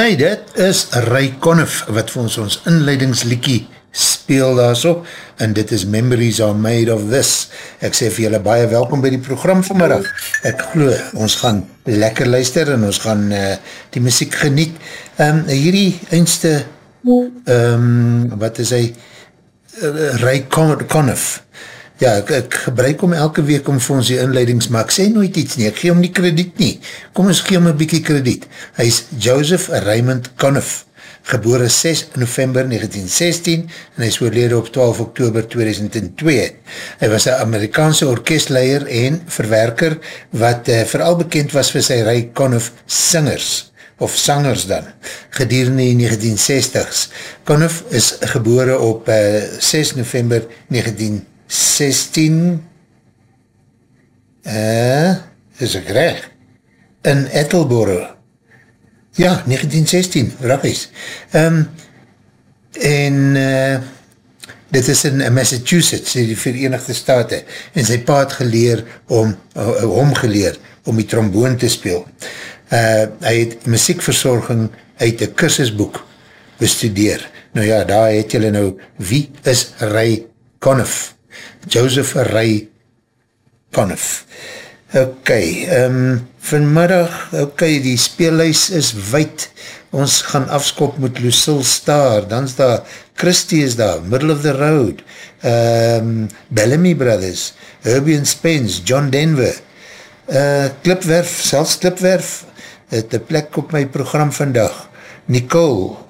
Sy, dit is Ray Conniff wat vir ons ons inleidingsliekie speel daar so, en dit is Memories are made of this. Ek sê vir julle baie welkom by die program vanmiddag. Ek glo, ons gaan lekker luister en ons gaan uh, die muziek geniet. Um, hierdie eindste, um, wat is hy, uh, Ray Conniff, Ja, ek, ek gebruik om elke week om vir ons die inleidings, maar ek sê nooit iets nie, ek gee hom nie krediet nie. Kom ons gee hom een bykie krediet. Hy is Joseph Raymond Conniff, gebore 6 november 1916 en hy is oorlede op 12 oktober 2002. Hy was een Amerikaanse orkestleier en verwerker wat uh, vooral bekend was vir sy Ray Conniff singers of sangers dan, gedurende die 1960s. Conniff is gebore op uh, 6 november 1916 16 uh, is ek reg in Ettelboro ja, 1916 rakkies um, en uh, dit is in Massachusetts in die Verenigde Staten en sy pa het geleer om uh, om geleer om die tromboon te speel. Uh, hy het muziekverzorging uit die kursusboek bestudeer. Nou ja, daar het julle nou wie is Ray Conniff Joseph Ray Conniff. Ok, um, vanmiddag, ok, die speelhuis is wijd, ons gaan afskop met Lucille Star, dan is daar, Christie is daar, Middle of the Road, um, Bellamy Brothers, Herbie and Spence, John Denver, uh, Klipwerf, selfs Klipwerf, het een plek op my program vandag, Nicole,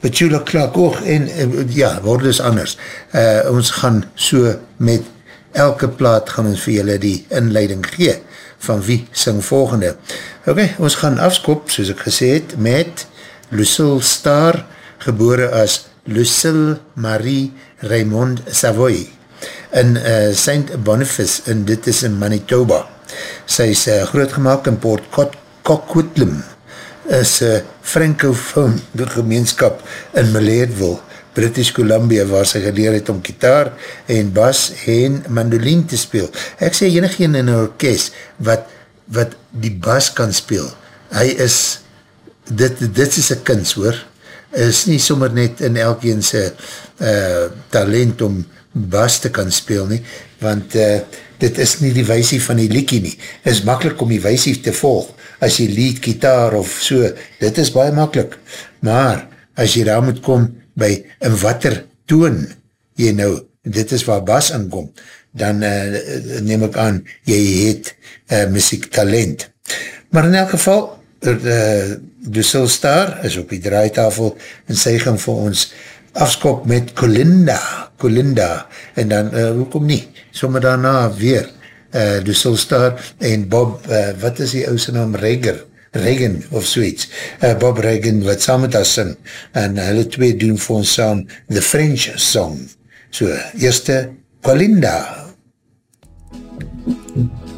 Petula Clark oog en uh, ja, word is anders. Uh, ons gaan so met elke plaat gaan ons vir julle die inleiding gee van wie sing volgende. Ok, ons gaan afskop, soos ek gesê het, met Lucille Star, gebore as Lucille Marie Raymond Savoy in uh, St. Boniface en dit is in Manitoba. Sy is uh, grootgemaak in Port Coquitlam is uh, Francophone gemeenskap in Maleerdville, British Columbia, waar sy geleer het om gitaar en bas en mandolin te speel. Ek sê enig een in een orkest wat, wat die bas kan speel, hy is, dit, dit is een kins hoor, is nie sommer net in elkeen sy uh, talent om bas te kan speel nie, want uh, dit is nie die weisie van die liekie nie. Het is makkelijk om die weisie te volg, as jy lead gitaar of so, dit is baie makkelijk. Maar, as jy daar moet kom, by in watter toon jy nou, dit is waar bas inkom, dan uh, neem ek aan, jy het uh, muziek talent. Maar in elk geval, uh, Dussel Star is op die draaitafel en sy gaan vir ons afskop met Colinda, Colinda, en dan, uh, hoekom nie, sommer daarna weer, uh, eh, Lucille Star en Bob, uh, wat is die ouse naam, Reger, Reagan of zoiets, uh, Bob Reagan wat saam met ons sing, en hulle twee doen vir ons saam The French Song. So, eerste, Colinda. Lou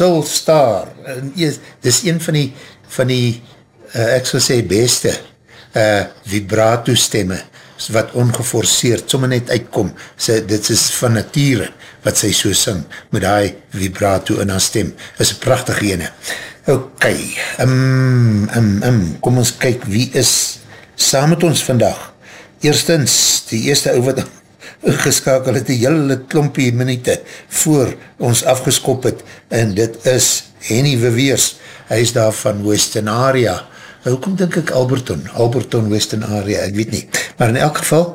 Soul Star, dit is een van die, van die uh, ek sal sê, beste uh, vibrato stemme, wat ongeforceerd, somme net uitkom, sy, dit is van nature, wat sy so sing, met die vibrato in haar stem, is een prachtige ene. Ok, um, um, um, kom ons kyk, wie is saam met ons vandag? Eerstens, die eerste ou wat geskakel het die hele klompie minute voor ons afgeskop het. En dit is Henny Weweers, hy is daar van Western Area. Hoekom denk ek Alberton, Alberton Western Area, ek weet nie, maar in elk geval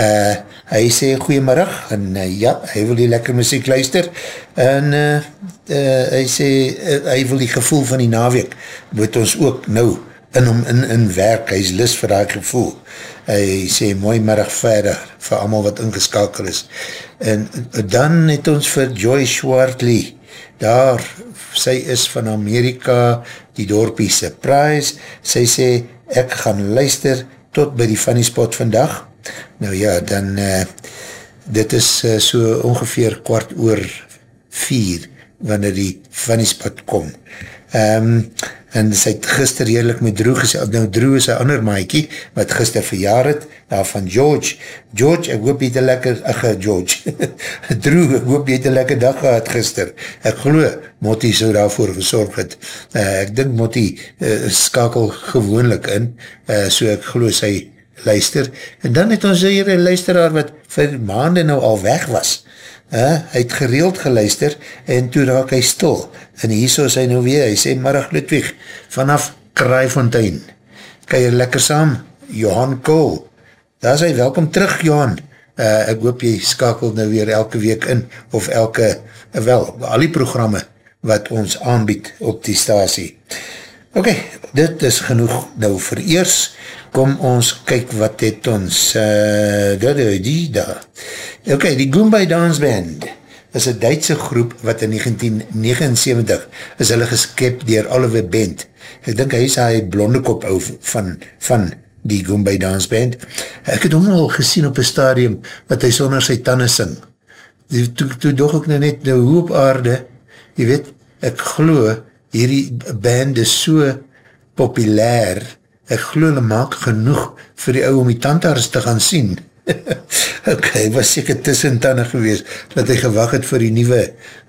uh, hy sê goeiemiddag en uh, ja, hy wil die lekker muziek luister. En uh, uh, hy sê uh, hy wil die gevoel van die naweek moet ons ook nou in hom in, in werk, hy is list vir die gevoel. Hy sê mooi middag verder vir allemaal wat ingeskakel is. En dan het ons vir Joy Schwartley daar, sy is van Amerika die dorpie Surprise. Sy sê ek gaan luister tot by die funny spot vandag. Nou ja, dan uh, dit is uh, so ongeveer kwart oor vier wanneer die funny spot kom. Um, en sy het gister heerlijk met Drew gesê, nou Drew is een ander maaikie, wat gister verjaar het, daar van George, George, ek hoop jy het een lekker, ach George, Drew, ek hoop jy het een lekker dag gehad gister, ek geloof, Motti so daarvoor gesorg het, uh, ek dink Motti uh, skakel gewoonlik in, uh, so ek geloof sy luister, en dan het ons hier een luisteraar wat vir maanden nou al weg was, Uh, hy het gereeld geluister en toe raak hy stil. En hier so is hy nou weer, hy sê Marag Ludwig vanaf Kraaifontein. Kan jy lekker saam Johan Kool. Daar hy, welkom terug Johan. Uh, ek hoop jy skakel nou weer elke week in of elke, uh, wel, al die programme wat ons aanbied op die stasie. Ok, dit is genoeg nou vir eers kom ons kyk wat het ons uh, da, da, die, da. ok, die Goombay Dance Band is een Duitse groep wat in 1979 is hulle geskip dier Oliver Bent. Ek dink hy is hy blonde kop van, van die Goombay Dance Band. Ek het hom al gesien op een stadium wat hy sonder sy tanden sing. Toe, toe dog ek nou net nou hoe op aarde, jy weet, ek glo, hierdie band is so populair, ek glo hulle maak genoeg vir die ou om die tandarts te gaan sien. ok, was seker tussen tanden gewees, dat hy gewag het vir die nieuwe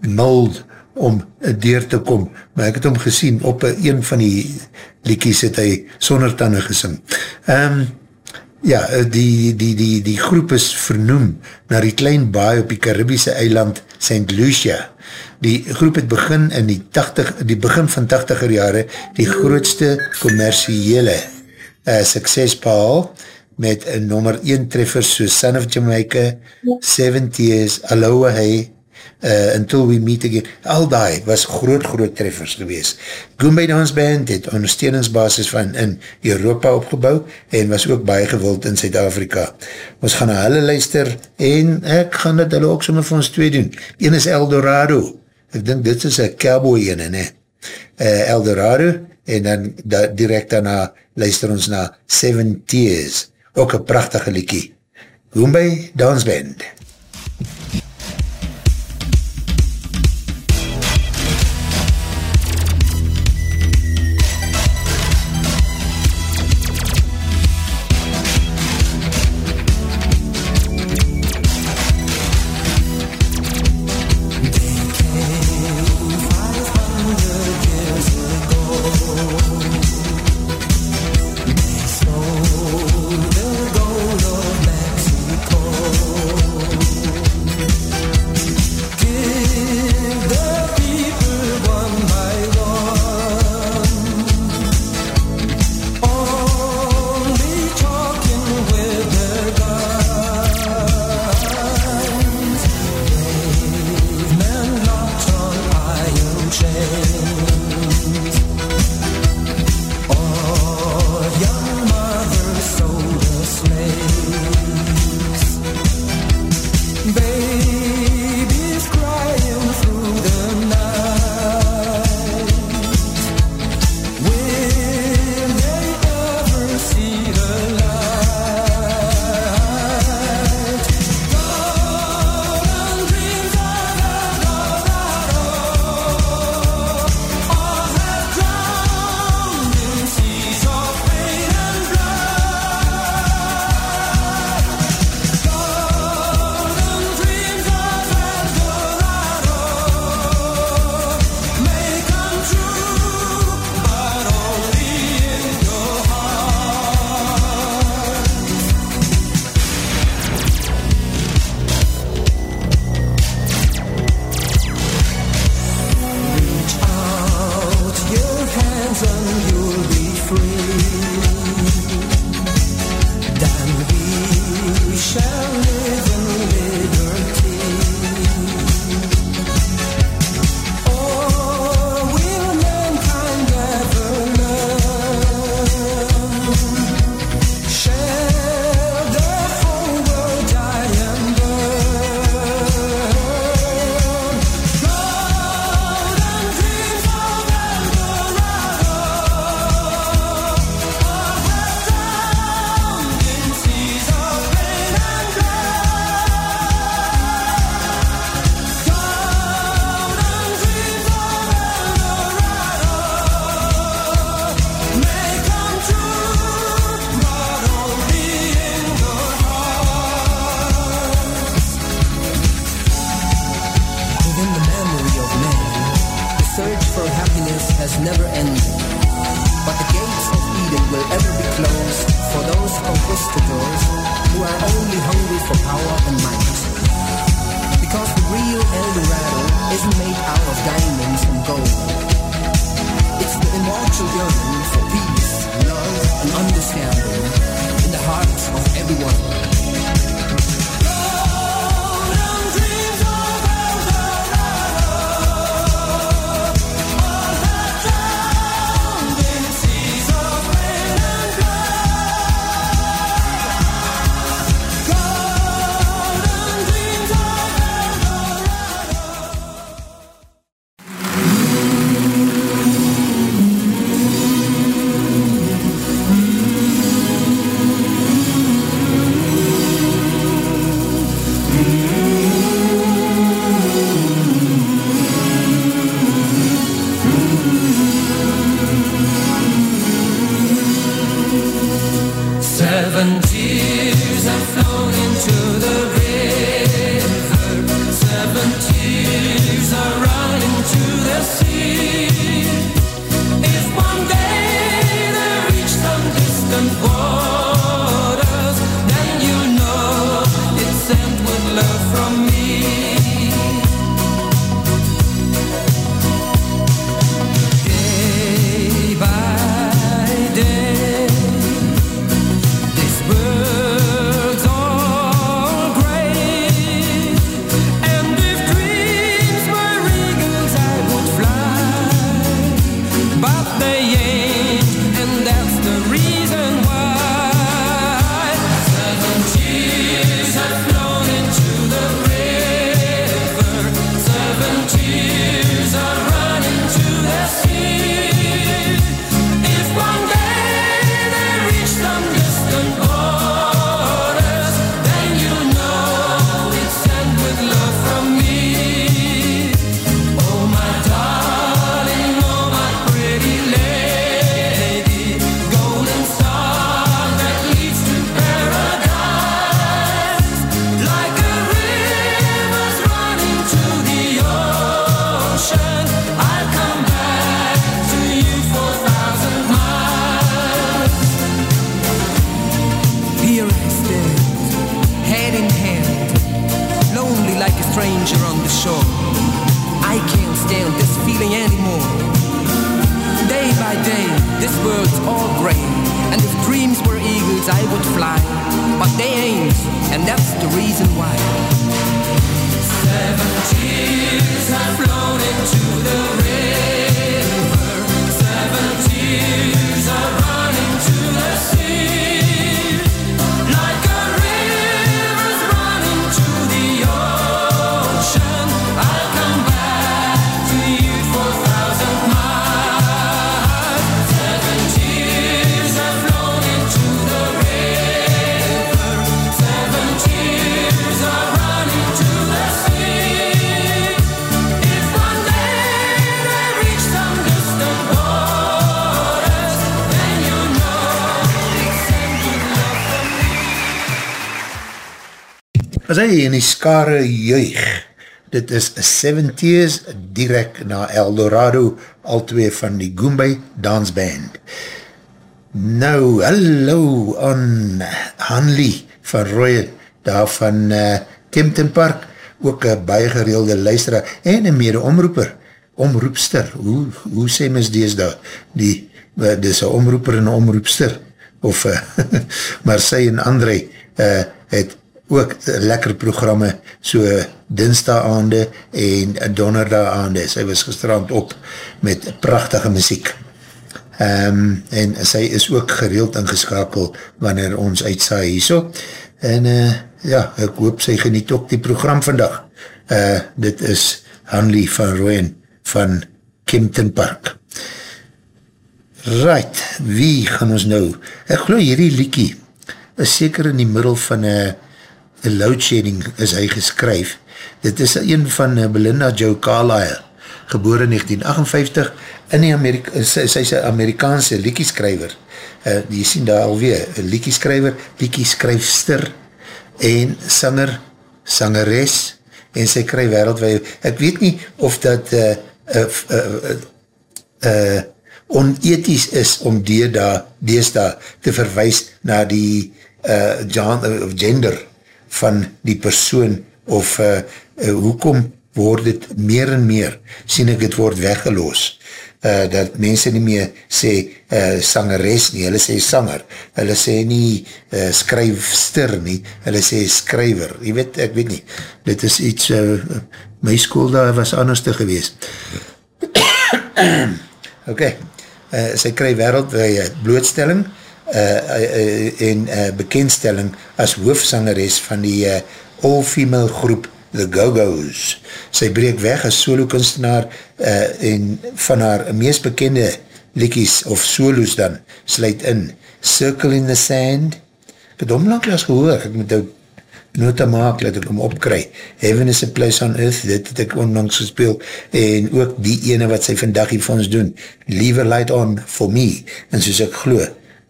mold om deur te kom, maar ek het hom gesien, op een van die liekies het hy sonder tanden gesing. Um, Ja, die, die, die, die groep is vernoem na die klein baai op die Caribische eiland St. Lucia. Die groep het begin in die, 80, die begin van 80er jare die grootste commerciële uh, sukses behal met een nummer 1 treffers soos Son of Jamaica, 70 Years, Aloha Hey, uh, Until We Meet Again, al die was groot, groot treffers gewees. Goombay Dance Band het ondersteuningsbasis van in Europa opgebouw en was ook baie gewild in Zuid-Afrika. Ons gaan na hulle luister en ek gaan dit hulle ook sommer vir ons twee doen. Een is Eldorado. Ek dink dit is een cowboy ene, ne? Uh, Eldorado en dan da, direct daarna luister ons na Seven Tears. Ook een prachtige liekie. Goombay Dance Band. MUZIEK as hy in die skare juig, dit is 70's direct na Eldorado, al twee van die Goombay Dance Band. Nou, hallo aan Hanley van Roy, daar van uh, Kempton Park, ook een baie gereelde luisteraar en een mede omroeper, omroepster, hoe, hoe sê mis dees daar, die, uh, dis een omroeper en omroepster, of, uh, maar sy en André uh, het ook lekker programme, so dinsdag aande en donderdag aande, sy was gestrand op met prachtige muziek. Um, en sy is ook gereeld ingeskakel wanneer ons uitsaai hierso. En uh, ja, ek hoop sy geniet ook die program vandag. Uh, dit is Hanley van Rooyen van Kempton Park. Right, wie gaan ons nou? Ek geloof hierdie liekie is seker in die middel van een loadshedding is hy geskryf. Dit is een van Belinda Joe Carlyle, geboren 1958, in die Amerika, sy, sy is een Amerikaanse liekieskryver, uh, die sien daar alweer, een liekieskryver, liekieskryfster, en sanger, sangeres, en sy kry wereldwijd, ek weet nie of dat uh, uh, uh, uh, onethisch is om die daar, dees daar te verwijs na die uh, gender van die persoon, of uh, uh, hoekom word het meer en meer, sien ek het word weggeloos, uh, dat mense nie meer sê uh, sangeres nie, hulle sê sanger, hulle sê nie uh, skryfster nie, hulle sê skryver, jy weet, ek weet nie, dit is iets, uh, my school daar was anders te gewees. ok, uh, sy kry wereldwee blootstelling, uh, en uh, bekendstelling as hoofsangeres van die uh, all-female groep The Go-Go's. Sy breek weg as solo kunstenaar uh, en van haar meest bekende likies of solos dan sluit in Circle in the Sand. Ek het omlang as gehoor, ek moet nou nota maak, laat ek hom opkry. Heaven is a place on earth, dit het ek onlangs gespeel, en ook die ene wat sy vandag hier vir ons doen, Leave a light on for me, en soos ek glo,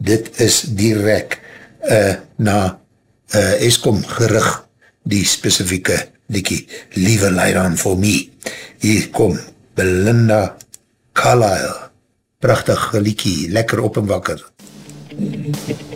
dit is direct uh, na uh, Eskom gerig, die specifieke liekie, Leave a Light On For Me. Hier kom Belinda Carlisle. Prachtig liekie, lekker op en wakker. Take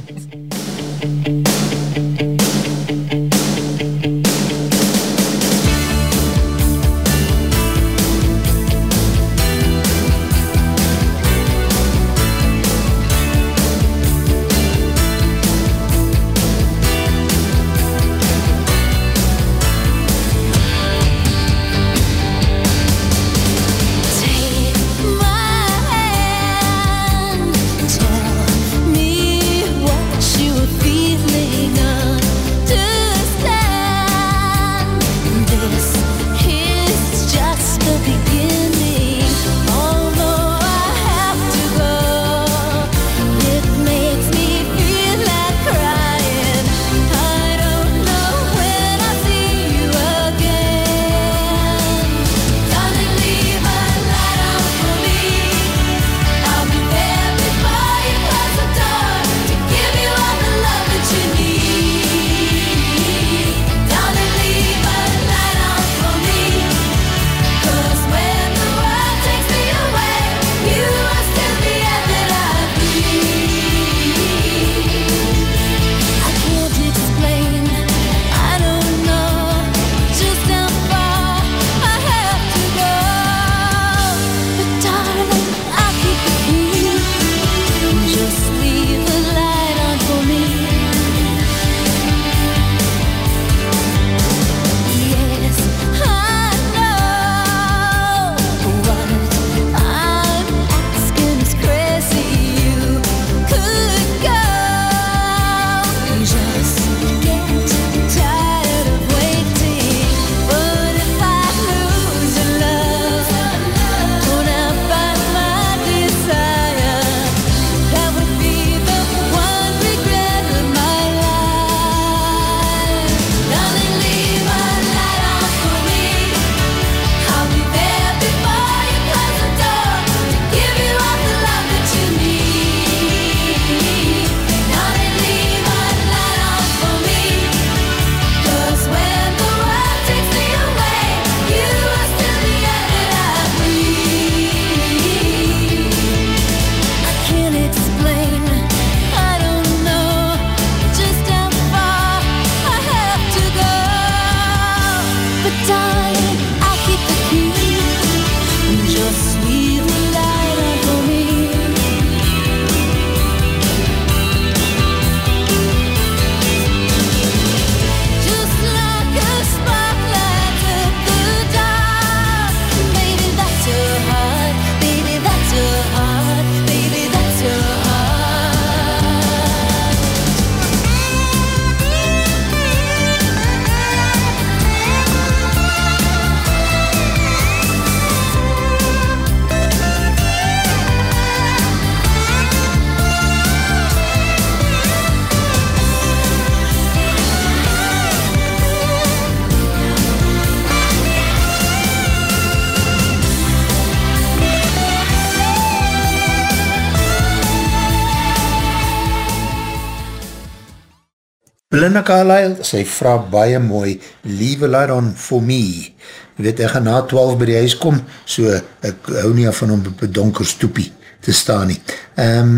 Belinda Carlyle, sy vraag baie mooi, leave a light on for me. Jy weet, ek gaan na 12 by die huis kom, so ek hou nie af van om op donker stoepie te staan nie. Um,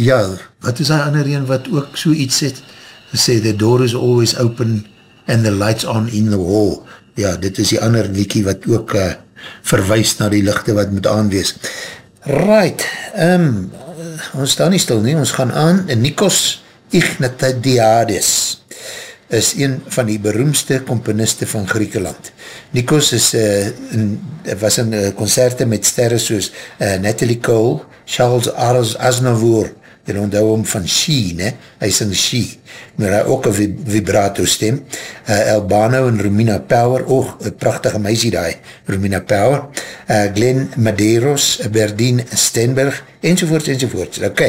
ja, wat is die ander een wat ook so iets het? Sê, the door is always open and the lights on in the hall. Ja, dit is die ander liekie wat ook uh, verwijs na die lichte wat moet aanwees. Right, um, ons staan nie stil nie, ons gaan aan, Nikos Ignatiades is een van die beroemdste komponiste van Griekenland. Nikos is, uh, in, was in uh, concerte met sterre soos uh, Natalie Cole, Charles Aznavour, en onthou hom van She, ne? hy sing She, maar hy ook een vibrato stem, uh, Albano en Romina Power, oog, een prachtige meisie daai, Romina Power, uh, Glenn Madeiros, Berdien Stenberg, enzovoorts, enzovoorts. Ok,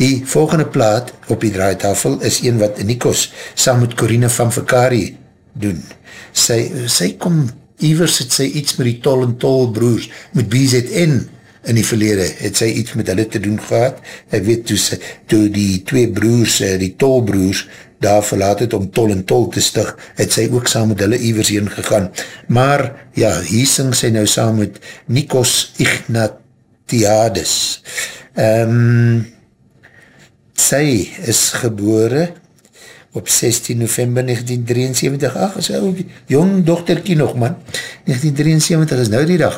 die volgende plaat op die draaitafel is een wat Nikos saam met Corine van Vakari doen. Sy, sy kom, Ivers het sy iets met die Tol en Tol broers, met BZN, in die verlede het sy iets met hulle te doen gehad. Ek weet, toe, sy, toe die twee broers, eh, die tolbroers, daar verlaat het om tol en tol te stig, het sy ook saam met hulle ivers heen gegaan. Maar, ja, hier sing sy nou saam met Nikos Ignatiades. Um, sy is gebore op 16 november 1973, ach, is ou jong dochterkie nog man, 1973 is nou die dag,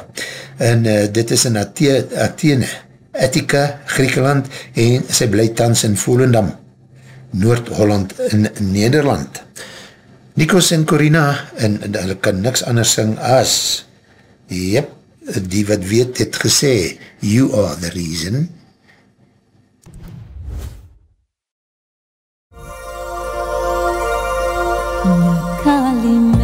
en uh, dit is in Athe Athene, Attica, Griekenland, en sy bly tans in Volendam, Noord-Holland in Nederland. Nikos en Corina, en, en hulle kan niks anders sing as, jep, die wat weet het gesê, you are the reason, really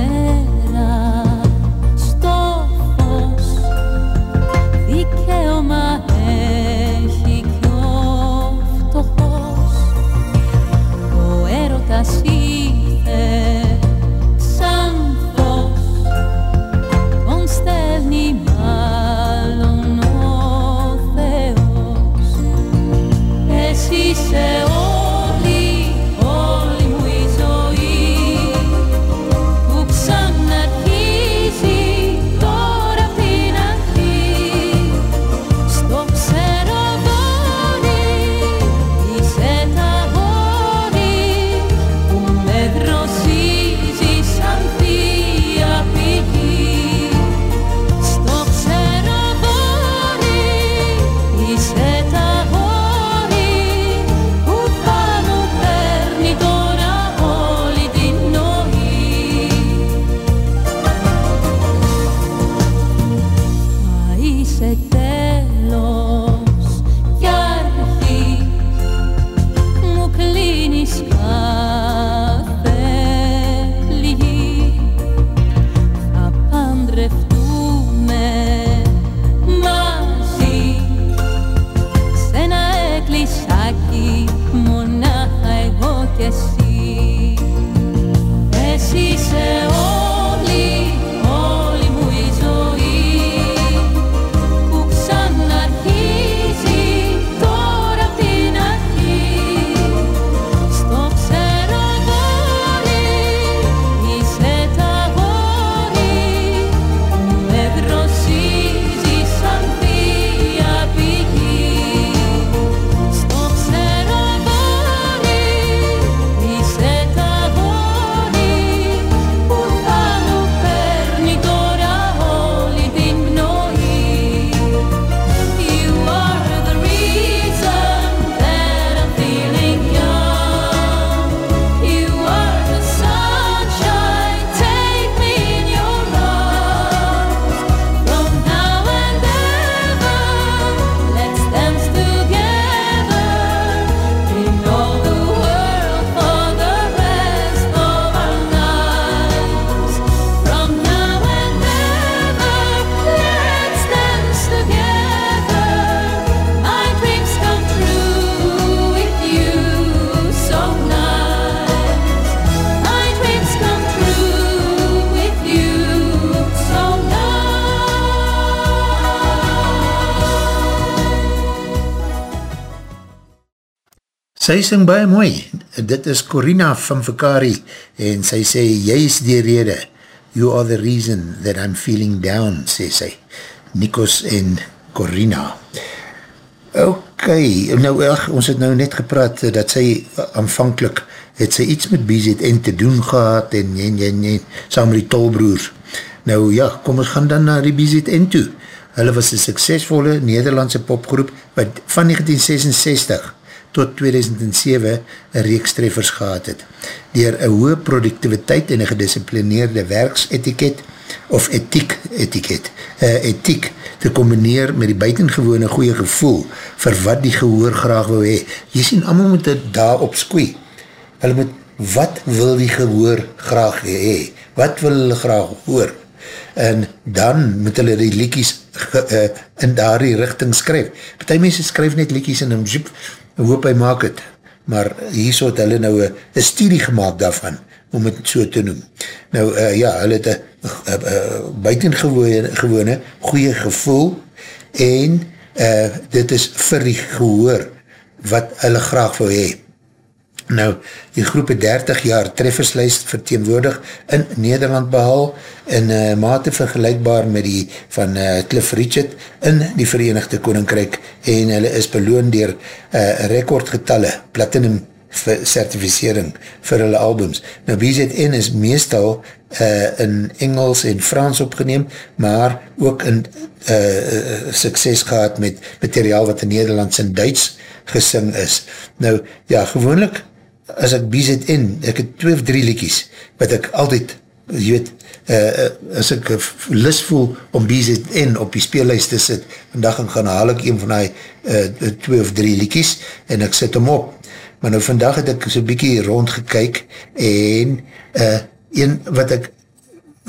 yes. Sy sing baie mooi, dit is Corina van Vakari en sy sê, jy is die rede, you are the reason that I'm feeling down, sê sy. Nikos en Corina. Ok, nou ach, ons het nou net gepraat dat sy aanvankelijk het sy iets met BZN te doen gehad en en en en saam met die tolbroers. Nou ja, kom ons gaan dan na die BZN toe. Hulle was een suksesvolle Nederlandse popgroep wat van 1966 tot 2007 een reekstreffers gehad het. Door een hoge productiviteit en een gedisciplineerde werksetiket of ethiek etiket, uh, ethiek te combineer met die buitengewone goeie gevoel vir wat die gehoor graag wil hee. Jy sien, allemaal moet dit daar op skoei. Hulle moet, wat wil die gehoor graag hee? Wat wil hulle graag hoor? En dan moet hulle die liekies uh, in daar die richting skryf. Partij mense skryf net liekies en dan hoop hy maak het, maar hier so het hulle nou een studie gemaakt daarvan, om het so te noem. Nou uh, ja, hulle het een buitengewone goeie gevoel en uh, dit is vir die gehoor wat hulle graag wil hee. Nou, die groep het 30 jaar trefferslijst verteenwoordig in Nederland behal in uh, mate vergelijkbaar met die van uh, Cliff Richard in die Verenigde Koninkrijk en hulle is beloon dier uh, rekordgetalle platinum certificering vir hulle albums. Nou BZN is meestal uh, in Engels en Frans opgeneem, maar ook in uh, sukses gehad met materiaal wat in Nederlands en Duits gesing is. Nou, ja, gewoonlik as ek BZN, ek het twee of drie liekies, wat ek altyd, jy weet, uh, as ek lust voel om BZN op die speellijst te sit, vandag gaan haal ek een van die uh, twee of drie liekies, en ek sit hom op. Maar nou vandag het ek so'n bykie rondgekyk, en uh, een wat ek,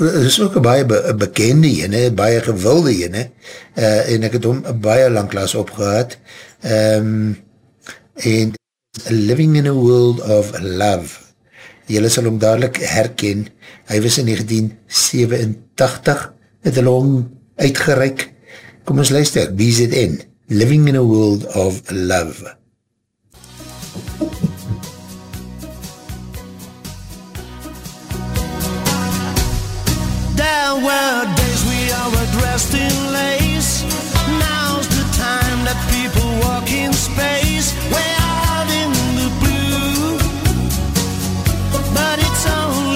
is ook een baie be bekende ene, baie gewilde ene, uh, en ek het hom baie lang klas opgehad, um, en Living in a World of Love. Julle sal hom dadelijk herken. Hy was in 1987 het hulle hom uitgereik. Kom ons luister, BZN, Living in a World of Love. There were days we all were dressed in lace Now's the time that people walk in space Where Living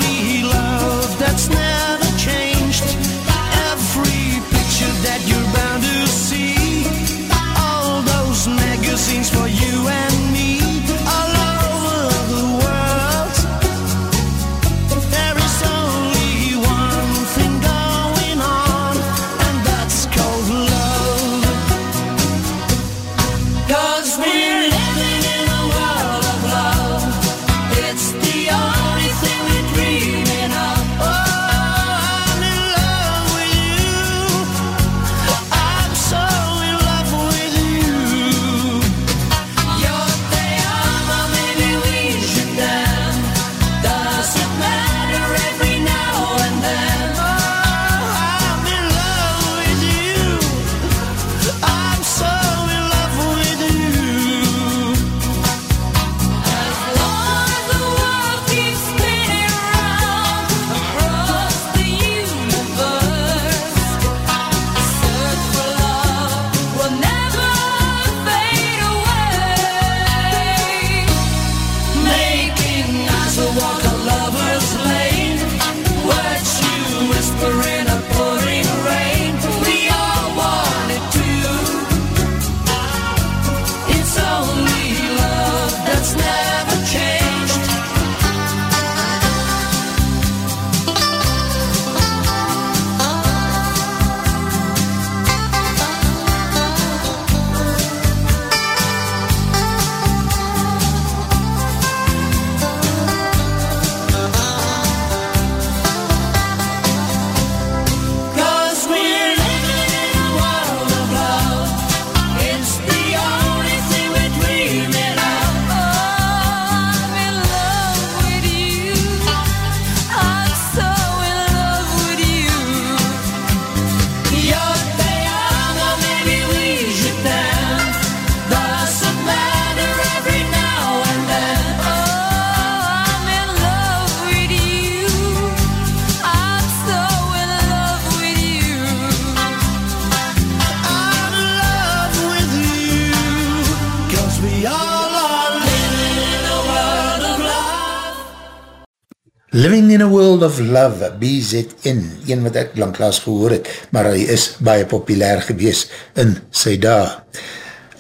of Love, BZN, een wat ek langklaas gehoor het, maar hy is baie populair gewees in sy dag.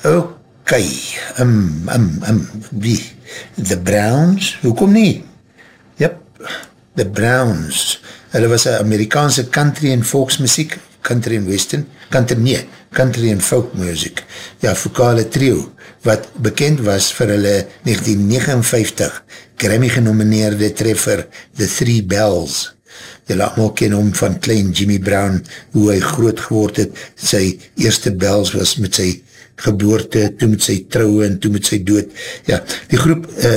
Ok, um, um, um, wie? The Browns? Hoekom nie? Yep, The Browns. Hulle was een Amerikaanse country en volksmuziek, country en western, country nie, country en folk music. Ja, vokale trio, wat bekend was vir hulle 1959 Grammy genomineerde treffer The Three Bells. Julle allemaal ken om van klein Jimmy Brown, hoe hy groot geword het. Sy eerste bells was met sy geboorte, toe met sy trouwe en toe met sy dood. Ja, die groep uh,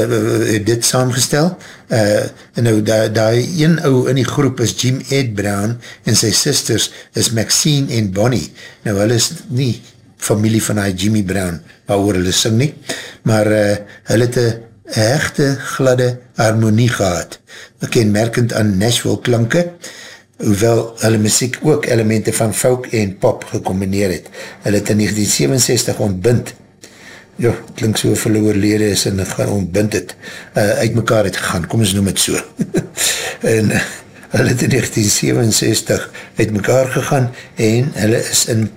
het dit saamgestel. Uh, en nou, daar da een ou in die groep is Jim Ed Brown en sy sisters is Maxine en Bonnie. Nou, hulle is nie familie van hy Jimmy Brown, waar oor hulle sing nie, maar uh, hulle het een hechte, gladde harmonie gehad, kenmerkend aan Nashville klanke, hoewel hulle muziek ook elemente van folk en pop gecombineer het. Hulle het in 1967 ontbind, jo, klink so vir oorlede is en het ontbind het, uh, uit mekaar het gegaan, kom ons noem het so. en uh, hulle het in 1967 uit mekaar gegaan en hulle is in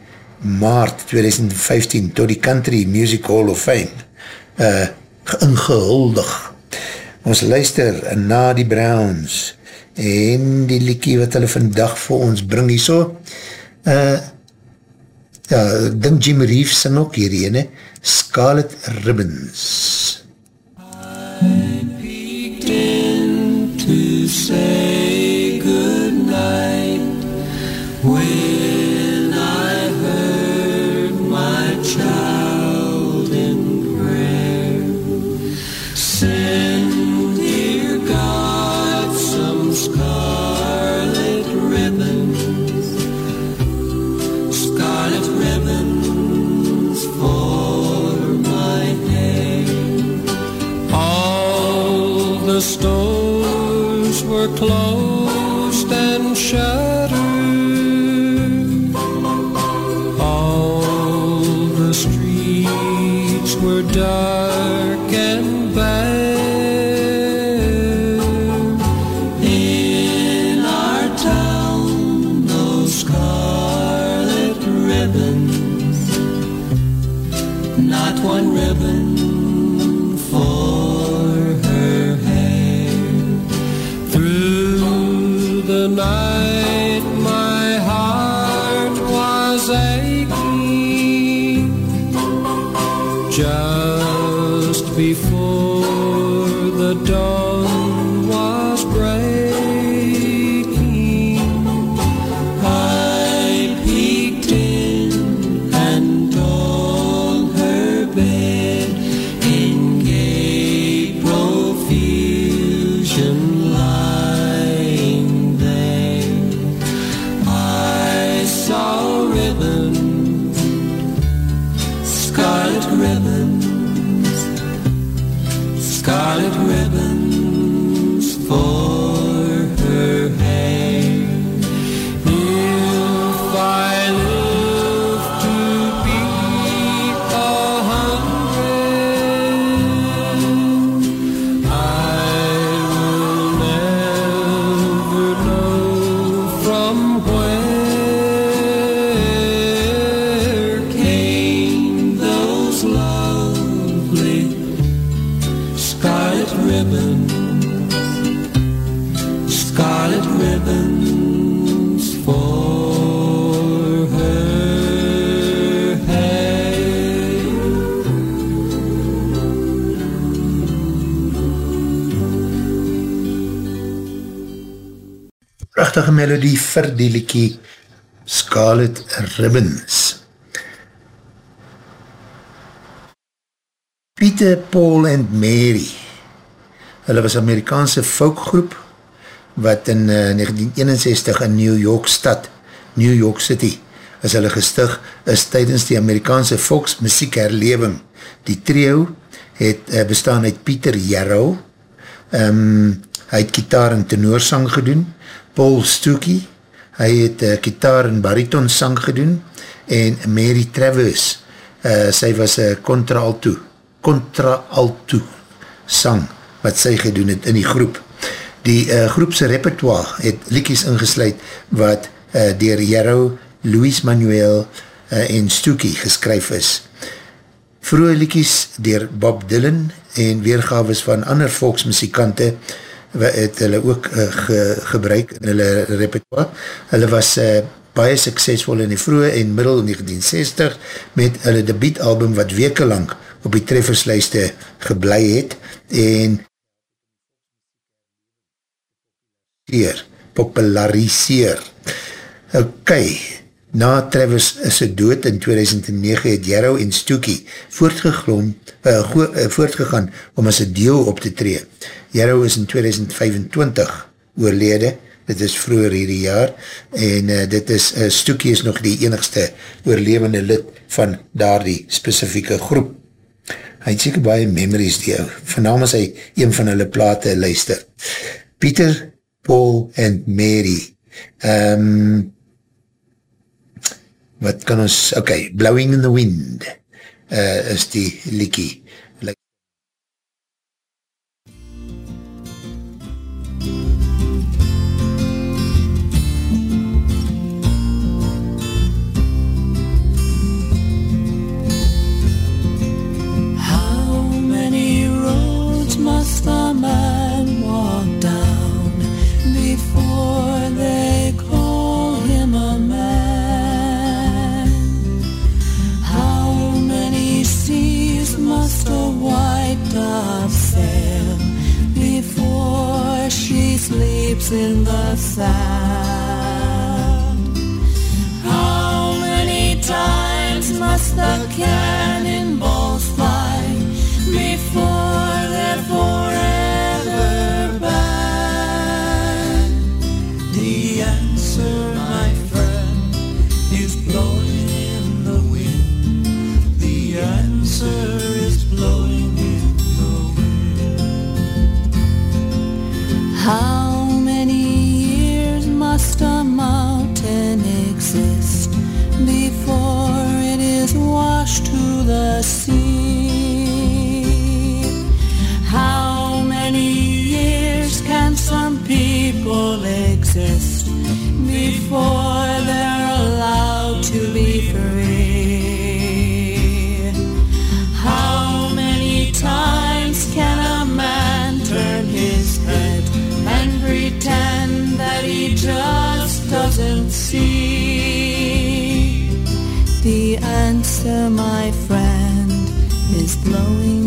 maart 2015 tot die Country Music Hall of Fame uh, ingehuldig. Ons luister na die Browns en die liekie wat hulle vandag vir ons bring hier so. Uh, ja, dink Jim Reeves sing ook hier ene, Scarlet Ribbons. I peeked in to say melodie vir die liekie Scarlet Ribbons. Peter, Paul en Mary hulle was Amerikaanse folkgroep wat in uh, 1961 in New York stad, New York City as hulle gestig is tydens die Amerikaanse volksmuziek herleving. Die trio het uh, bestaan uit Pieter Jarrow, um, hy het gitaar en tenoorsang gedoen, Paul Stookie, hy het uh, gitaar en bariton sang gedoen, en Mary Travers, uh, sy was uh, contralto, contralto sang, wat sy gedoen het in die groep. Die uh, groepse repertoire het liekies ingesluid wat uh, dier Jarrow, Louis Manuel uh, en Stookie geskryf is. Vroege liekies dier Bob Dylan en weergaves van ander volksmusikante het hulle ook uh, ge, gebruik in hulle repertoire. Hulle was uh, baie suksesvol in die vroege en middel 1960 met hulle debietalbum wat wekelang op die trefferslijste geblei het en populariseer. Ok, na Travis is dood in 2009 het Jarrow en Stookie voortgegaan, uh, uh, voortgegaan om as een deel op te tree. Jarrow is in 2025 oorlede, dit is vroeger hierdie jaar, en uh, dit is, uh, Stookie is nog die enigste oorlevende lid van daar die specifieke groep. Hy het seker baie memories die ou, vannaam is hy een van hulle plate luister. Pieter, Paul en Mary, um, wat kan ons, ok, Blowing in the Wind, uh, is die liekie, sleeps in the sand. How many times must the cannonballs fly before they're the sea? How many years can some people exist before is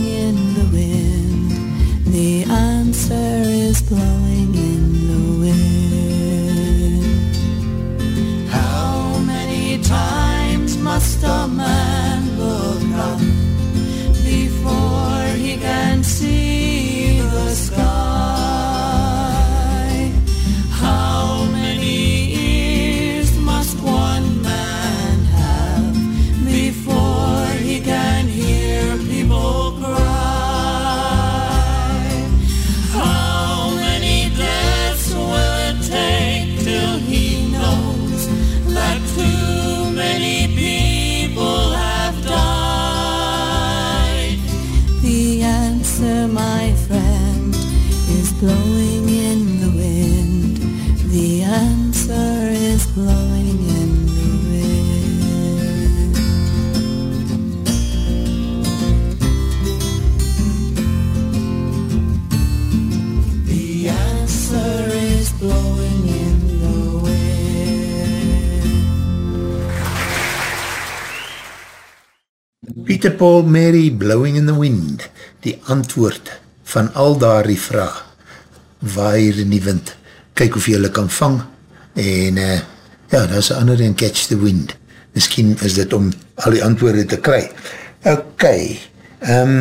Paul Mary Blowing in the Wind, die antwoord van al daar die vraag, waar hier in die wind, kyk of jy hulle kan vang, en uh, ja, daar is een ander en catch the wind, miskien is dit om al die antwoorde te kry. Ok, um,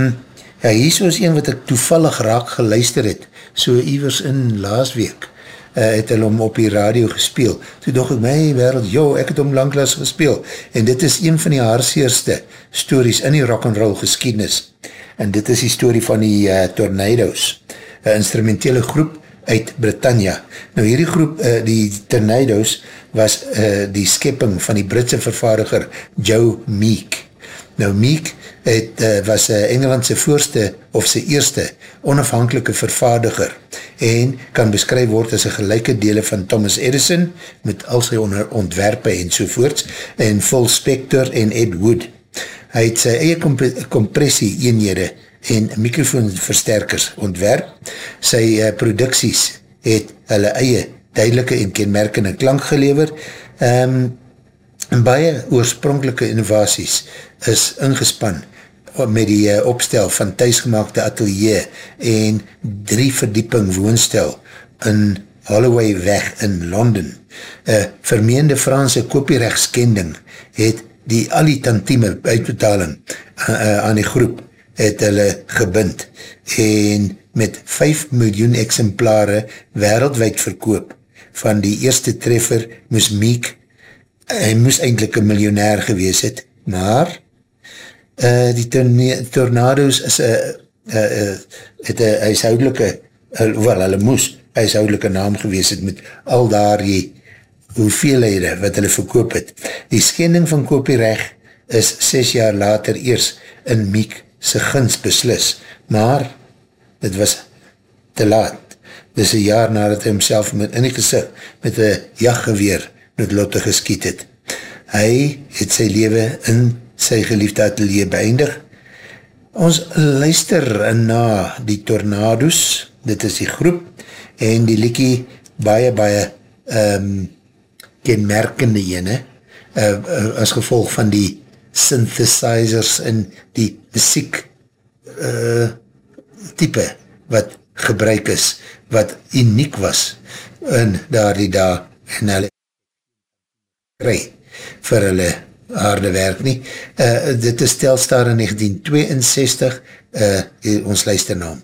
ja, hier is een wat ek toevallig raak geluister het, so iwers in laas week, het hulle om op die radio gespeel. Toe dog ek my wereld, jo, ek het om langklaas gespeel. En dit is een van die haarseerste stories in die rock'n'roll geskiednis. En dit is die story van die uh, Tornadoes, een instrumentele groep uit Britannia. Nou hierdie groep, uh, die Tornadoes, was uh, die skepping van die Britse vervaardiger Joe Meek. Nou Meek het, uh, was uh, Engelandse voorste of sy eerste onafhankelike vervaardiger en kan beskryf word as een gelijke dele van Thomas Edison met al sy ontwerpe en sovoorts en Full Spector en Ed Wood. Hy het sy eie comp compressie eenhede en microfoonversterkers ontwerp. Sy uh, producties het hulle eie duidelike en kenmerkende klank gelever. Um, baie oorspronkelike innovaties is ingespan met die uh, opstel van thuisgemaakte atelier en drie verdieping woonstel in Holloway weg in Londen. Uh, vermeende Franse kopierechtskending het die al die tantieme uitbetaling uh, aan die groep het hulle gebind en met 5 miljoen exemplare wereldwijd verkoop van die eerste treffer moes Meek hy moes eindelijk een miljonair gewees het, maar uh, die tornado's is uh, uh, uh, het een huishoudelike uh, wel, hulle moes huishoudelike naam gewees het met al daar die hoeveelhede wat hulle verkoop het. Die schending van kopierecht is 6 jaar later eers in Meek sy gins beslis, maar dit was te laat. Dit is een jaar nadat hy homself met, in die gezicht met een jachtgeweer met Lotte geskiet het. Hy het sy leven in sy geliefde atelier beëindig. Ons luister na die Tornado's, dit is die groep, en die liekie baie, baie um, kenmerkende ene, uh, uh, as gevolg van die synthesizers en die muziek uh, type wat gebruik is, wat uniek was in daar die daar en hulle kry vir hulle harde werk nie. Uh, dit is Telstar in 1962, uh, ons luisternaam.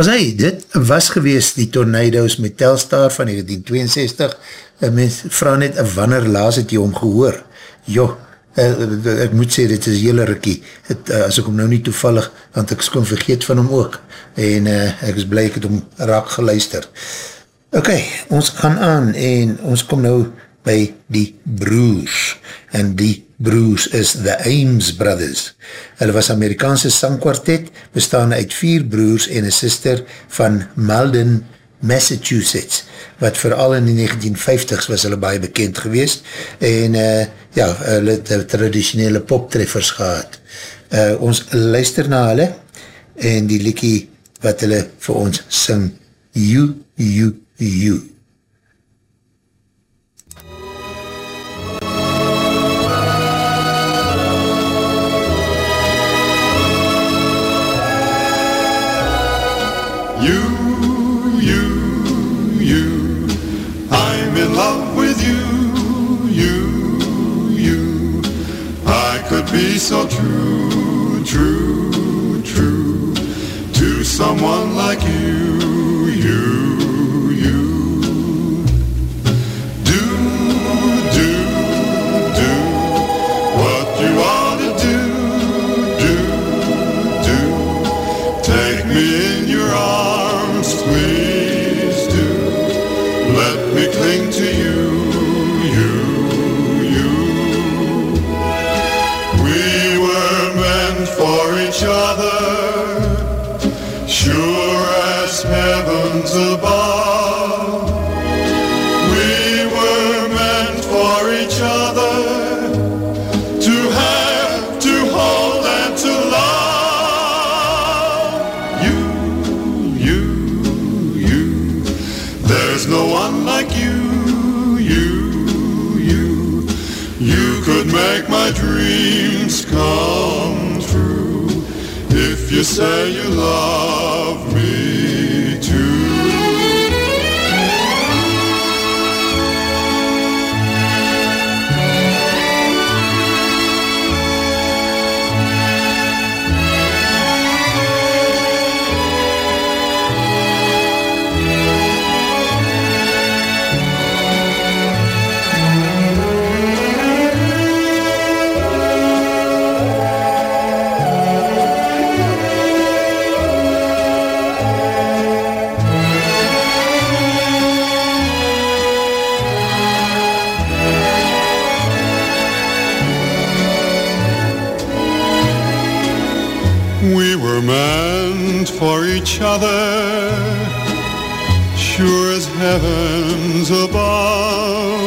As hy, dit was gewees die Tornadoes met Telstar van 1962, een mens vraag net, wanneer laas het jy om gehoor? Jo, uh, ek moet sê, dit is hele rikkie, het, uh, as ek hom nou nie toevallig, want ek kon vergeet van hom ook, en ek is blij ek het hom raak geluister. Ok, ons gaan aan, en ons kom nou by die broers, en die broers is The Ames Brothers. Hulle was Amerikaanse sangkwartet, bestaan uit vier broers en een sister van Malden, Massachusetts, wat vooral in die 1950s was hulle baie bekend gewees, en uh, ja, hulle het traditionele poptreffers gehad. Uh, ons luister na hulle, en die liekie wat hulle vir ons sing, You, You, You. You, you, you, I'm in love with you, you, you. I could be so true, true, true to someone like you, say you love other, sure as heavens above.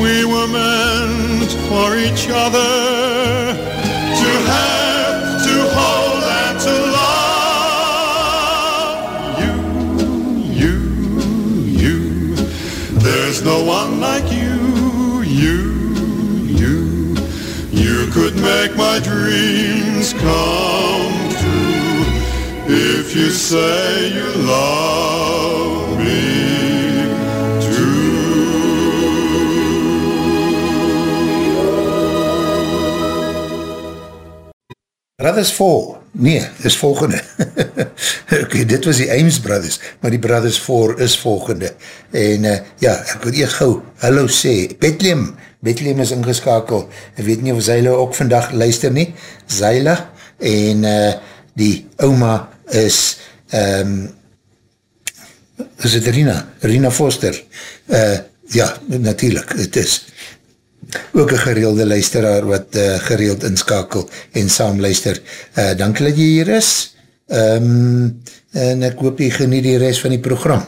We were meant for each other to have, to hold, and to love. You, you, you. There's no one like you, you, you. You could make my dreams come you say you love me. Brothers Four, nee, is volgende. okay, dit was die Ames Brothers, maar die Brothers Four is volgende. En uh, ja, ek wil eers gauw hallo sê, Bethlehem, Bethlehem is ingeskakel, ek weet nie of Zeila ook vandag luister nie, Zeila, en uh, die oma is, um, is het Rina, Rina Foster, uh, ja, natuurlijk, het is, ook een gereelde luisteraar wat uh, gereeld inskakel en saam luister. Uh, dank dat jy hier is. Um, en ek hoop jy geniet die rest van die program.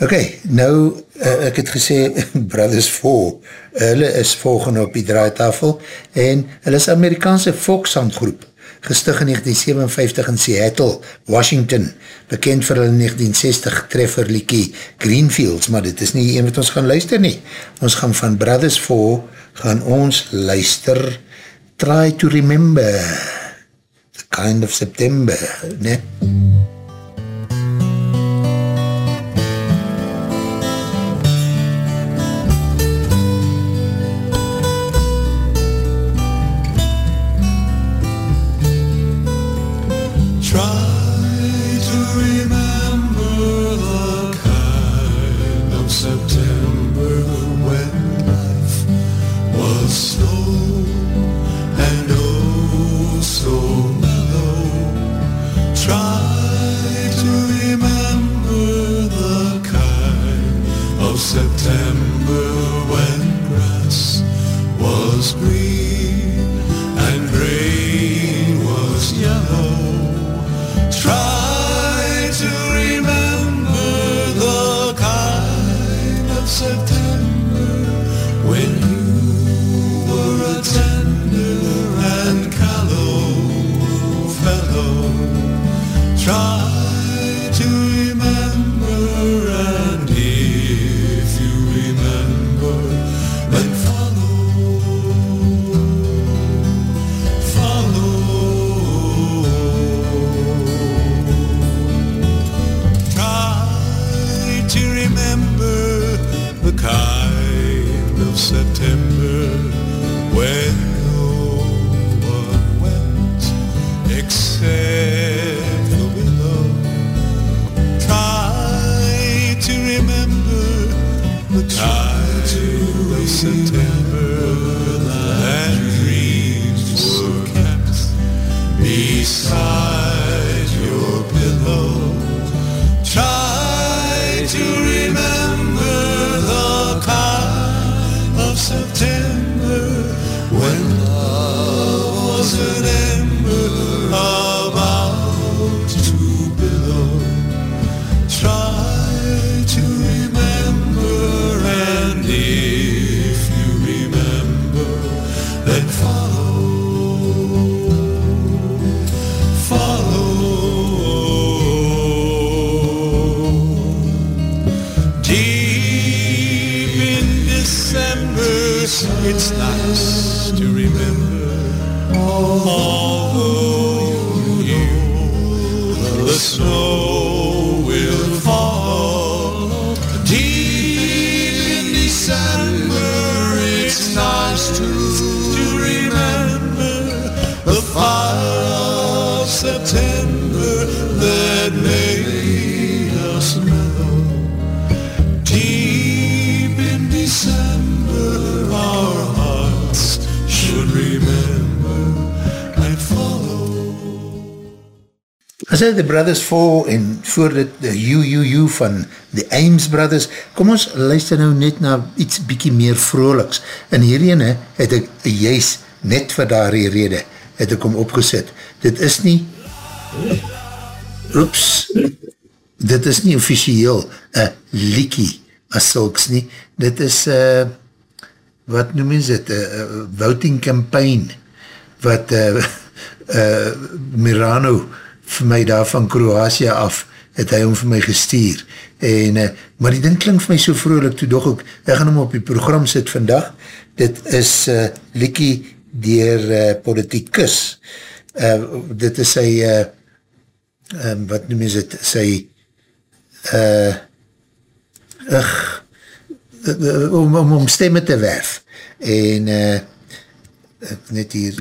Ok, nou uh, ek het gesê Brothers 4, hulle is volgende op die draaitafel en hulle is Amerikaanse volkshandgroep gestig in 1957 in Seattle, Washington, bekend vir hulle 1960 treffer liekie Greenfields, maar dit is nie een wat ons gaan luister nie. Ons gaan van Brothers 4, gaan ons luister Try to Remember, The Kind of September, ne? Try As hy The Brothers 4 en voor dit de UUU van The Ames Brothers, kom ons luister nou net na iets bykie meer vroliks. In hierdie ene het ek juist net vir daarie rede het ek om opgesit. Dit is nie oeps dit is nie officieel een liekie as sulks nie. Dit is uh, wat noem ons dit, uh, voting campaign wat uh, uh, Mirano vir my daar van Kroasia af, het hy hom vir my gestuur. En, uh, maar die ding klink vir my so vrolijk, toe doch ook, ek gaan hom op die program sit vandag, dit is uh, Likie dier uh, Politikus. Uh, dit is sy, uh, um, wat noem is het, sy, uh, ugh, om, om, om stemme te werf. En, uh, ek net hier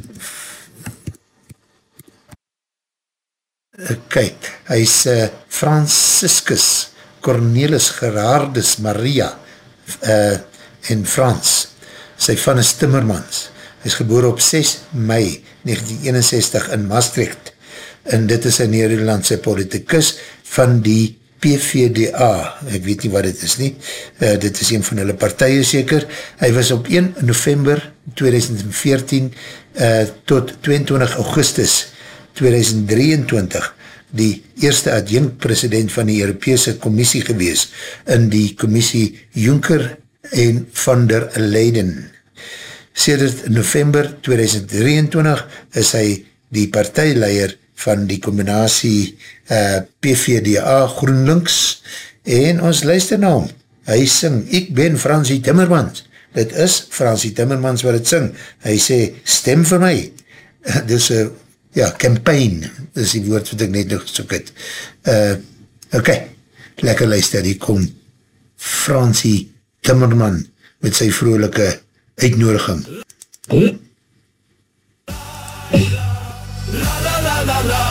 kyk, hy is uh, Franciscus Cornelis Gerardus Maria uh, en Frans, sy van is Timmermans. Hy is geboor op 6 mei 1961 in Maastricht. En dit is een Nederlandse politicus van die PVDA, ek weet nie wat dit is nie, uh, dit is een van hulle partije seker, hy was op 1 november 2014 uh, tot 22 augustus 2023 die eerste adjunct president van die Europese Commissie gewees in die Commissie Juncker en van der Leiden. Sedert november 2023 is hy die partijleier van die combinatie uh, PVDA GroenLinks en ons luister na hom. Hy sing, ek ben Fransie Timmermans. Dit is Fransie Timmermans wat het sing. Hy sê, stem vir my. Dis een ja, campaign, dis die woord wat ek net nog gesoek het. Uh, ok, lekker luister, hier kom Fransie Timmerman met sy vrolike uitnodiging. La la la la la,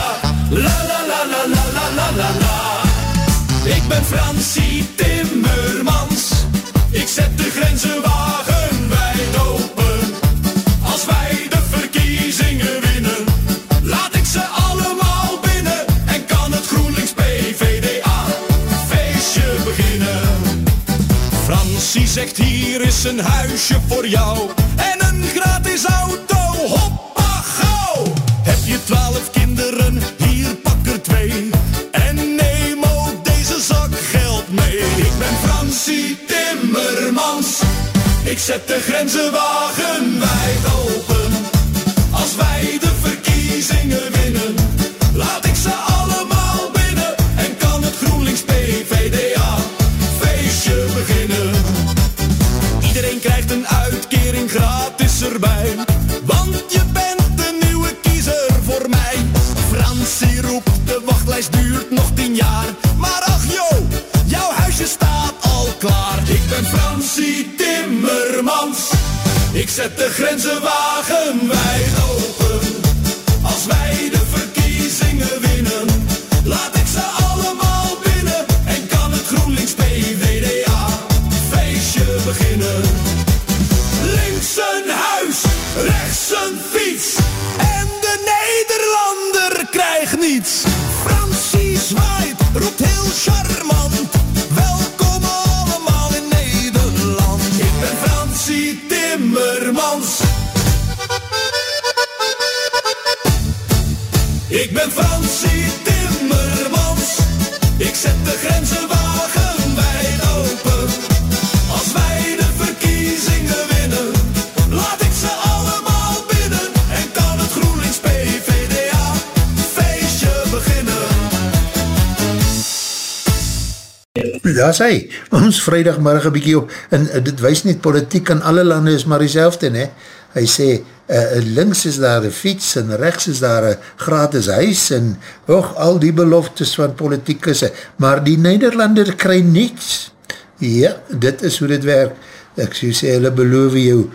la la la la la la la la la. Ik ben Fransie zegt hier is een huisje voor jou en een gratis auto, hoppa gauw. Heb je twaalf kinderen, hier pak er twee en neem ook deze zak geld mee. Ik ben Fransie Timmermans, ik zet de grenzen wagenwijd open. Wachtlijst duurt nog tien jaar. Maar ach joh, jouw huisje staat al klaar. Ik ben Fransie Timmermans. Ik zet de grenzen wagenwijd open. Ben Fransie Timmermans. Ik zet de grenzen wagenwijd open. Als wij de verkiezingen winnen, laat ik ze allemaal binnen. En kan het GroenLinks PVDA feestje beginnen. Daar hy, ons vrijdagmiddag een bykie op, en uh, dit wees niet politiek in alle lande is maar die ne? Hy sê, uh, links is daar een fiets, en rechts is daar een gratis huis, en och, al die beloftes van politiek is, maar die Nederlander kry niets. Ja, dit is hoe dit werk. Ek so sê, hulle beloof jou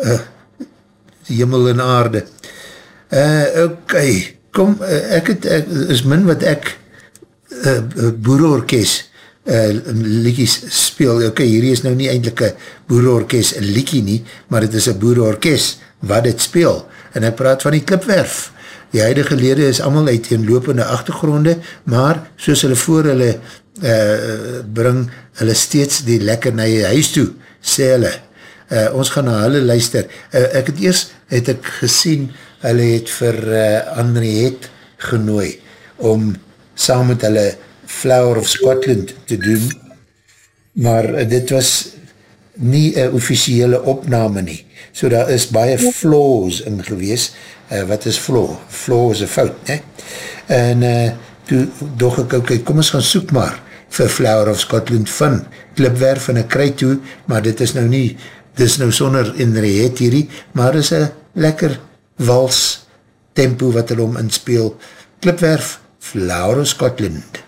uh, hemel en aarde. Uh, ok, kom, uh, ek het, ek, is min wat ek uh, boerorkest uh, liedjes speel. Ok, hierdie is nou nie boerorkest een liedje nie, maar het is een boerorkest wat het speel. En ek praat van die klipwerf. Die huidige lede is allemaal uit eenlopende achtergronde, maar soos hulle voor hulle uh, bring, hulle steeds die lekker na jy huis toe, sê hulle. Uh, ons gaan na hulle luister. Uh, ek het eers, het ek gesien, hulle het vir uh, Henriette genooi, om saam met hulle Flower of Scotland te doen, maar uh, dit was nie een officiële opname nie. So daar is baie flaws in gewees. Uh, wat is flaw? Flaw is een fout, ne? En uh, toe dog ek, ok, kom ons gaan soek maar vir Flower of Scotland van klipwerf en ek kry toe, maar dit is nou nie, dit is nou sonder in reet hierdie, maar is een lekker wals tempo wat hulle om inspeel. Klipwerf, Flower of Scotland.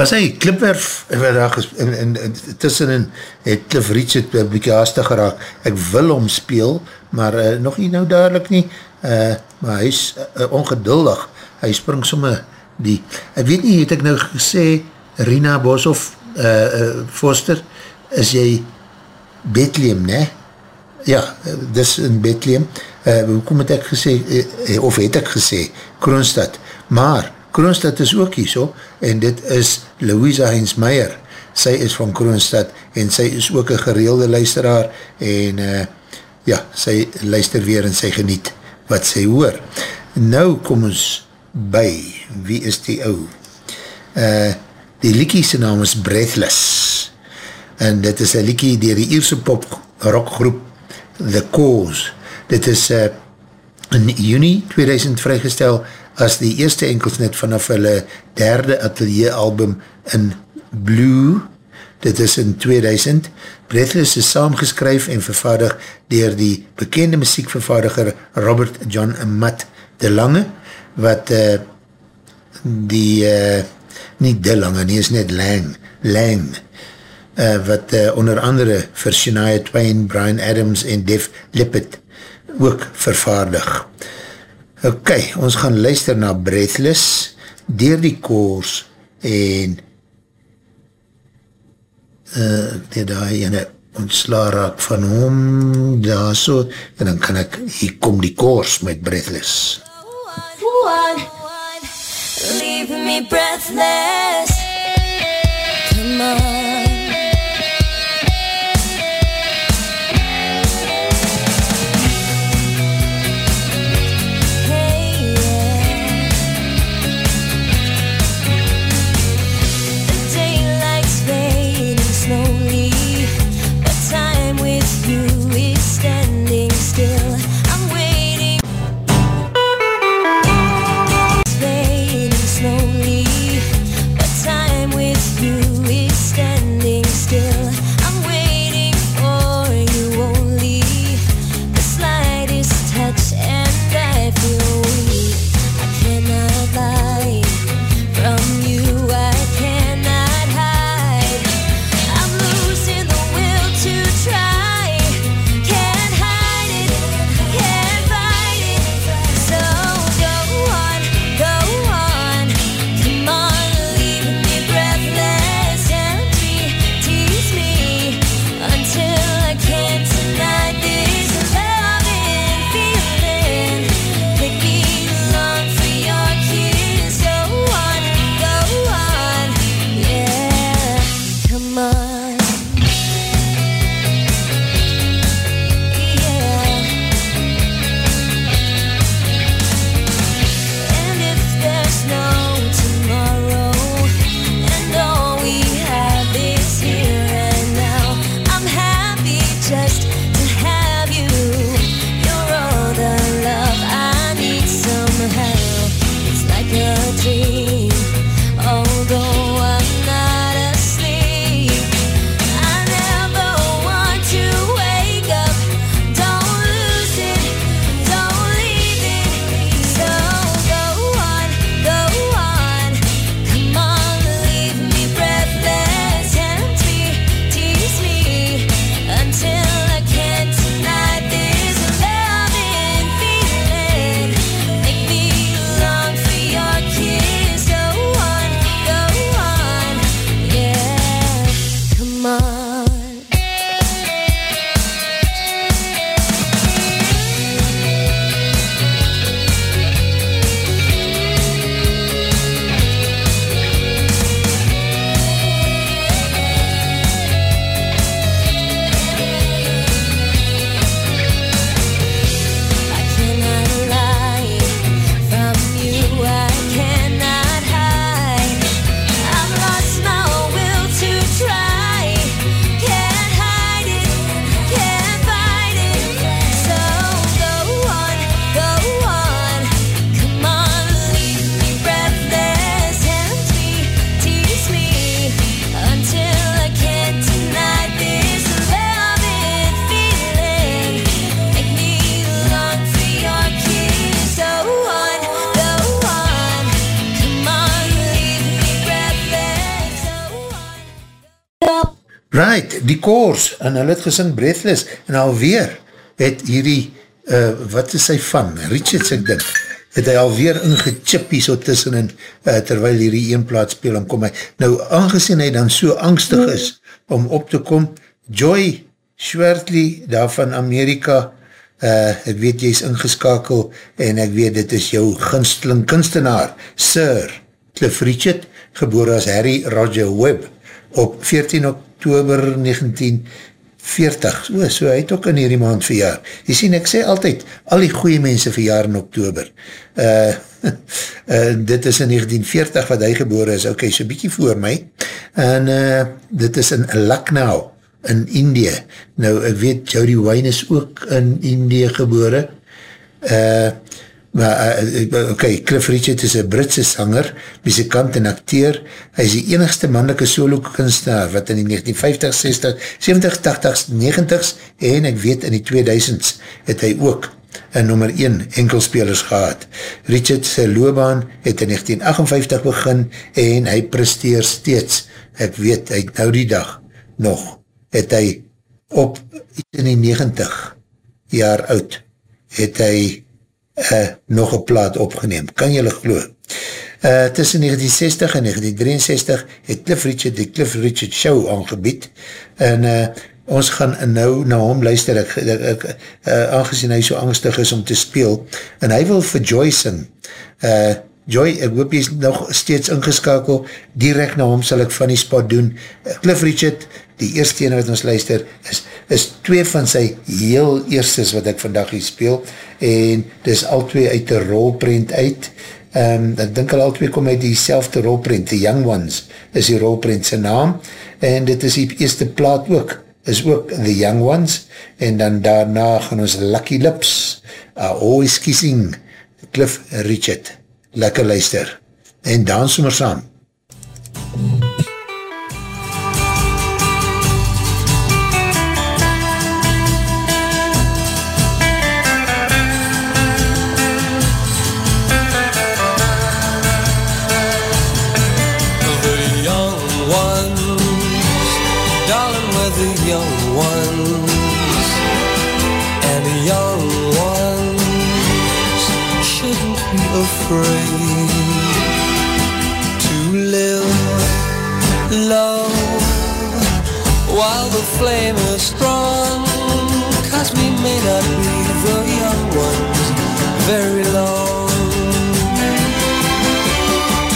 Was hy, Klipwerf, wat daar ges- in, in, in, tussenin het Cliff Richard een bykie haastig geraak, ek wil hom speel, maar uh, nog nie nou dadelijk nie, uh, maar hy is uh, ongeduldig, hy spring somme die, ek weet nie, het ek nou gesê, Rina Boshoff, uh, uh, Foster, is jy Bethlehem, ne? Ja, uh, dis in Bethlehem, uh, hoekom het ek gesê, uh, of het ek gesê, Kroonstad, maar, Kroonstad is ook hier so, en dit is Louisa Heinz Meyer, sy is van Kroonstad, en sy is ook een gereelde luisteraar, en uh, ja, sy luister weer en sy geniet wat sy hoor. Nou kom ons by, wie is die ou? Uh, die liekie sy naam is Breathless, en dit is een liekie dier die Ierse pop rockgroep The Cause. Dit is uh, in juni 2000 vrygestel as die eerste enkelsnet vanaf hulle derde atelier album in Blue, dit is in 2000. Breathless is saamgeskryf en vervaardig dier die bekende muziekvervaardiger Robert John Matt de Lange, wat uh, die, uh, nie de Lange, nie is net Lang, Lang, uh, wat uh, onder andere vir Shania Twain, Brian Adams en Def Lippet ook vervaardig. Ok, ons gaan luister na Breathless, dier die koors en uh, die daar ene ontsla raak van hom daar so, en dan kan ek, hier kom die koors met Breathless. One, leave me breathless. Come on. Die koors, en hulle het gesing Breathless, en alweer het hierdie, uh, wat is hy van, Richards ek dink, het hy alweer ingechip hier so tussenin, uh, terwyl hierdie een plaat speel, en kom hy, nou aangezien hy dan so angstig is, om op te kom, Joy Schwertley, daar van Amerika, uh, ek weet jy is ingeskakel, en ek weet dit is jou ginsteling kunstenaar, Sir Cliff Richard, geboor as Harry Roger Webb, op 14 oktober 1940, o, so hy het ook in hierdie maand verjaar. Jy sien, ek sê altyd, al die goeie mense verjaar in oktober. Uh, uh, dit is in 1940 wat hy geboor is, ok, so bykie voor my, en uh, dit is in Lucknow, in Indië. Nou, ek weet, Jody Wayne is ook in Indië gebore, uh, maar, uh, ok, Cliff Richard is een Britse sanger, muzikant en acteur, hy is die enigste mannelijke solo kunstenaar, wat in die 1950, 60, 70, 80, 90s, en ek weet in die 2000s, het hy ook een nummer 1 enkelspelers gehad. Richard sy loobaan het in 1958 begin, en hy presteer steeds, ek weet, hy nou die dag nog, het hy op in die 90 jaar oud, het hy uh, nog een plaat opgeneem. Kan jylle glo? Uh, tussen 1960 en 1963 het Cliff Richard die Cliff Richard Show aangebied en uh, ons gaan nou na hom luister ek, ek, ek, uh, aangezien hy so angstig is om te speel en hy wil vir Joy sing uh, Joy, ek hoop jy is nog steeds ingeskakel direct na hom sal ek van die spot doen Cliff Richard, die eerste ene wat ons luister is, is twee van sy heel eerstes wat ek vandag hier speel. En dis al twee uit die rolprint uit. Um, ek dink al al twee kom uit die selfde rolprint, The Young Ones is die rolprint sy naam. En dit is die eerste plaat ook is ook The Young Ones. En dan daarna gaan ons Lucky Lips uh, Always Kissing Cliff Richard. Lekker luister. En dans sommer saam flame is strong. Cause we may not be the young ones very long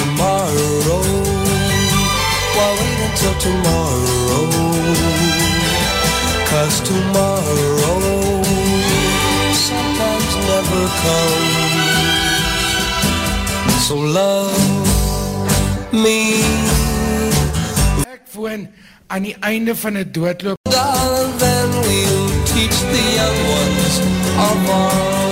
tomorrow. Why wait until tomorrow? Cause tomorrow sometimes never comes. So love me, Ek woon aan die einde van het doodloop. Then we'll teach the young ones of our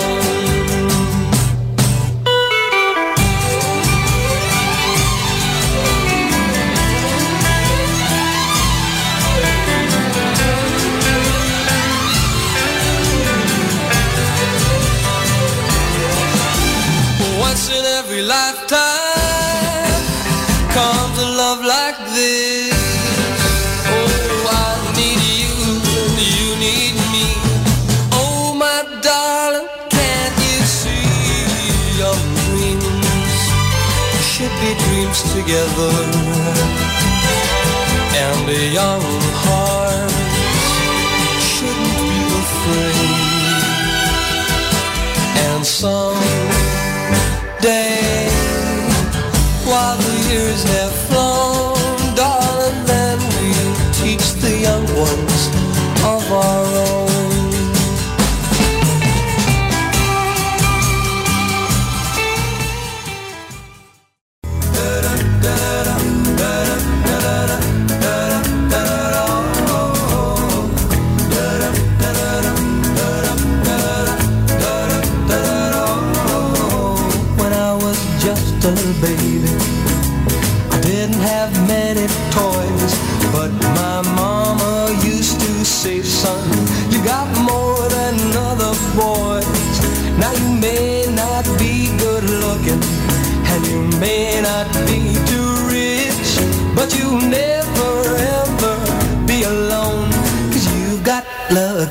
together, and the young hearts shouldn't be afraid. And someday,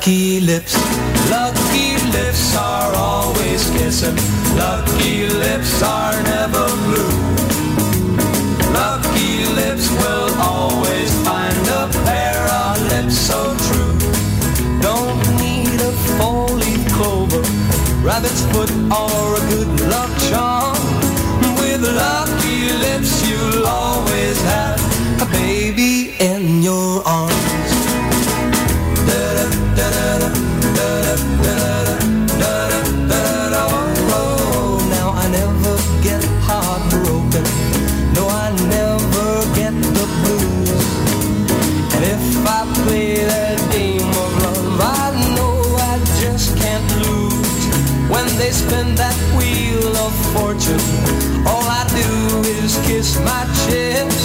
lucky lips. Lucky lips are always kissing. Lucky lips are never blue. Lucky lips will always find a pair of lips so true. Don't need a four-leaf clover, rabbit's foot, or a good luck charm. With lucky lips, you'll always have a baby in your arms. Spin that wheel of fortune, all I do is kiss my chips.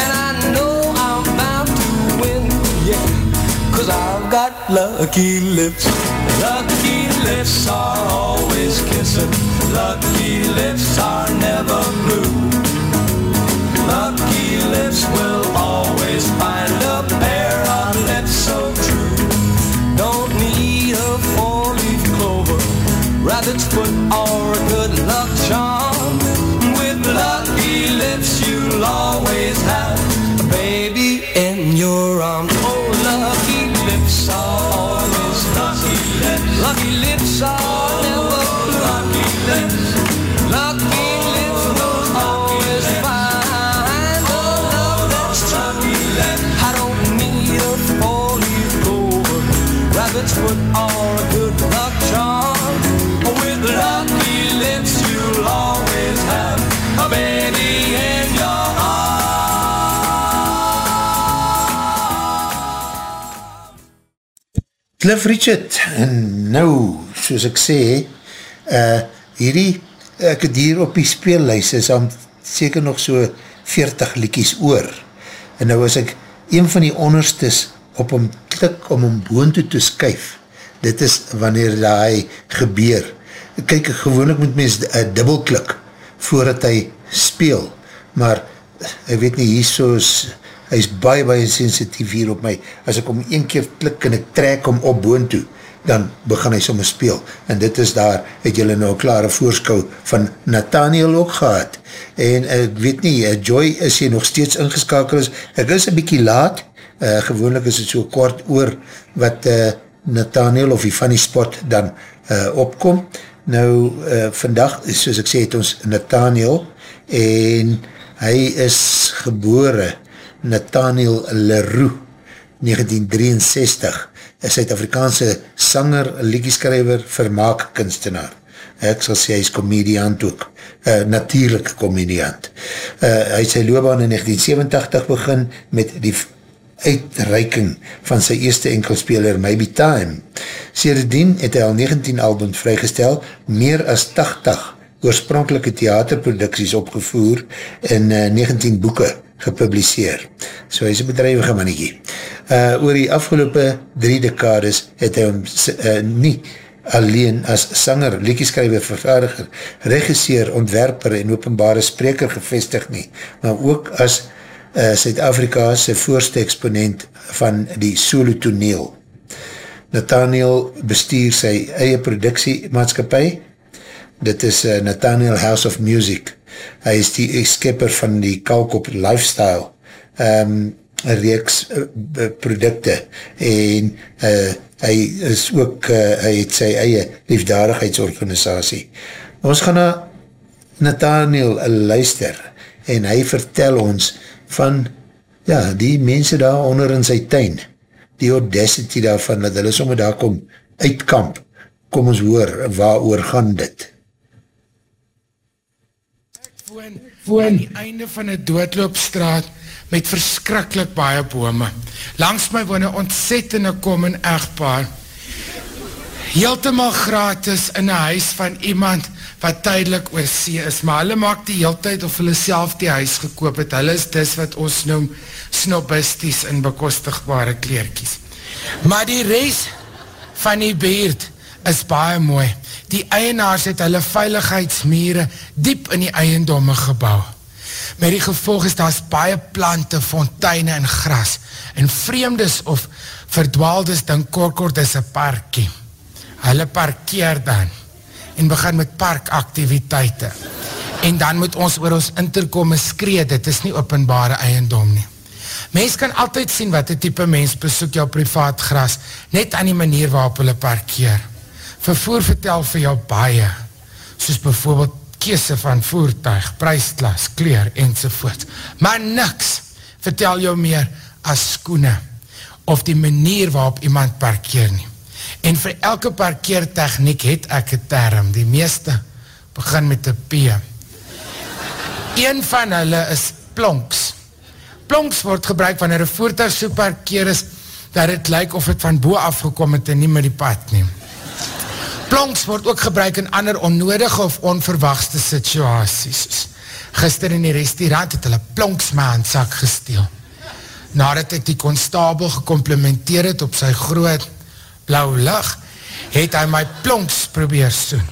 And I know I'm bound to win, yeah. Cause I've got lucky lips. Lucky lips are always kissing. Lucky lips are never blue. Lucky lips will in Cliff Richard, en nou, soos ek sê, uh, hierdie, ek het hier op die speellijst, is aan seker nog so 40 liekies oor, en nou as ek een van die onderstes op hom klik om hom boontoe te skuif, dit is wanneer hy gebeur. Kijk, gewoonlik moet mens uh, dubbelklik voordat hy speel, maar ek weet nie, hier soos hy is baie, baie sensitief hier op my, as ek om een keer klik en ek trek om op boon toe, dan begin hy soms speel, en dit is daar, het julle nou klare voorskou van Nathaniel ook gehad, en ek weet nie, uh, Joy is hier nog steeds ingeskakeld is, ek is een bykie laat, uh, gewoonlik is het so kort oor, wat uh, Nathaniel of die funny spot dan uh, opkom, nou uh, vandag, soos ek sê, het ons Nathaniel, en hy is gebore, Nathaniel Leroux, 1963, een Suid-Afrikaanse sanger, liedjeskrijver, vermaak kunstenaar. Ek sal sê, hy is komediant ook, uh, natuurlijke komediant. Uh, hy het sy loopbaan in 1987 begin met die uitreiking van sy eerste enkelspeler Maybe Time. Sederdien het hy al 19 albums vrygestel, meer as 80 oorspronkelike theaterproducties opgevoer en uh, 19 boeken gepubliseer. So hy is een bedrijvige mannetjie. Uh, oor die afgelopen drie dekades het hy hom uh, nie alleen as sanger, liedjeskrijver, vervaardiger, regisseur, ontwerper en openbare spreker gevestig nie, maar ook as uh, Suid-Afrikaanse voorste exponent van die solo toneel. Nathaniel bestuur sy eie productiemaatskapie, dit is uh, Nathaniel House of Music, hy is die skipper van die Kalkop Lifestyle um, reeks uh, producte en uh, hy is ook, uh, hy het sy eie liefdadigheidsorganisatie. Ons gaan na Nathaniel luister en hy vertel ons van ja, die mense daar onder in sy tuin, die audacity daarvan, dat hulle somme daar kom uitkamp, kom ons hoor, waar oor gaan dit? Woon, aan die einde van die doodloopstraat met verskrikkelijk baie bome. Langs my woon een ontzettende kom en echtpaar. Heeltemaal gratis in een huis van iemand wat tydelik oor see is, maar hulle maak die heel tyd of hulle self die huis gekoop het. Hulle is dis wat ons noem snobisties en bekostigbare kleerkies. Maar die rest van die beerd is baie mooi. Die eienaars het hulle veiligheidsmere diep in die eiendomme gebouw. Met die gevolg is daar baie plante, fonteine en gras. En vreemdes of verdwaaldes dan korkort is een parkie. Hulle parkeer dan en begin met parkaktiviteite. En dan moet ons oor ons interkomme skree, dit is nie openbare eiendom nie. Mens kan altyd sien wat die type mens besoek jou privaat gras, net aan die manier waarop hulle parkeer. Vervoer vertel vir jou baie, soos bijvoorbeeld kese van voertuig, prijsklas, kleer enzovoort. Maar niks vertel jou meer as skoene, of die manier waarop iemand parkeer nie. En vir elke parkeertechniek het ek een term, die meeste begin met een P. Een van hulle is plonks plonks word gebruik wanneer een voertuig so parkeer is, dat het lyk of het van boe afgekom het en nie met die pad neem. Plonks word ook gebruik in ander onnodige of onverwachte situaties. Gister in die restaurant het hulle plonks my handsak gesteel. Nadat ek die konstabel gekomplementeer het op sy groot blauw lig, het hy my plonks probeer soen.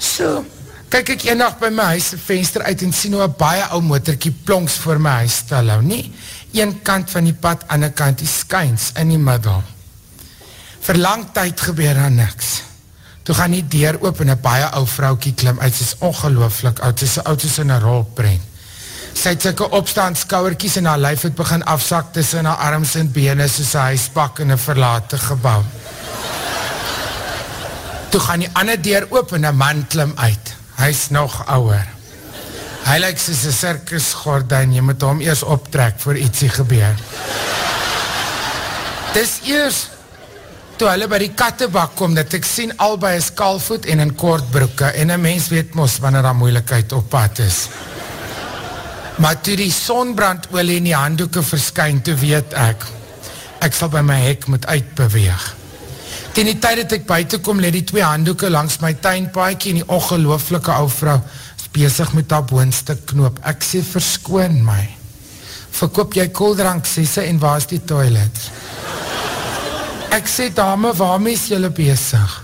So, kyk ek eendag by my huis venster uit en sien hoe een baie ou motorkie plonks voor my huis stel hou, nie? Een kant van die pad, ander kant die skyns in die middel. Vir lang tyd gebeur daar niks. Toe gaan die deur oop en een baie ou vrouwkie klim uit, sy is ongelooflik oud, sy is oud soos in een rolprent. Sy het syke opstaan skouwerkies en haar lijf het begin afzak tussen haar arms en bene soos hy spak in een verlate gebouw. Toe gaan die ander deur oop en een man klim uit hy is nog ouwer. Hy lyk soos een circus gordijn, jy moet hom eers optrek voor ietsie gebeur. Dis eers, toe hulle by die kattebak kom, dat ek sien albei is kalvoet en in kort broeke, en een mens weet mos wanneer daar moeilikheid op pad is. Maar toe die sonbrandolie in die handdoeken verskyn, toe weet ek, ek sal by my hek moet uitbeweeg. Ten die tyd dat ek buiten kom, leed die twee handdoeken langs my tuinpaakie en die ongelooflike ou vrou is bezig met haar boonste knoop. Ek sê, verskoon my. Verkoop jy kooldrank, sê sy, en waar is die toilet? Ek sê, dame, waarmee is jylle bezig?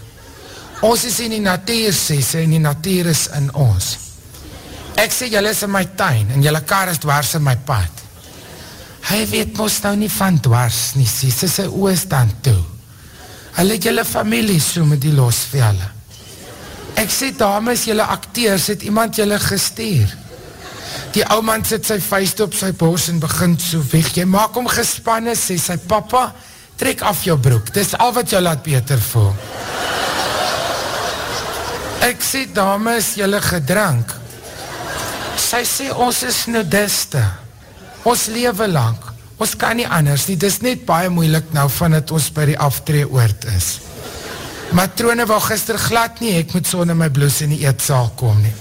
Ons is in die natuur, sê sy, en die natuur is in ons. Ek sê, jylle is in my tuin, en jylle kar is dwars in my pad. Hy weet mos nou nie van dwars nie, sê sy, sy oos dan toe. Hulle het julle familie so met die losvelle. Ek sê, dames, julle acteurs, het iemand julle gestuur. Die ou man sit sy vuist op sy bos en begin so weg. Jy maak hom gespanne, sê sy, papa, trek af jou broek. Dis al wat jou laat beter voel. Ek sê, dames, julle gedrank. Sy sê, ons is nudiste. Ons lewe lang. Ons kan nie anders nie, dis net baie moeilik nou van het ons by die aftree oord is. Matrone wou gister glad nie, ek moet so my bloes in die eetzaal kom nie.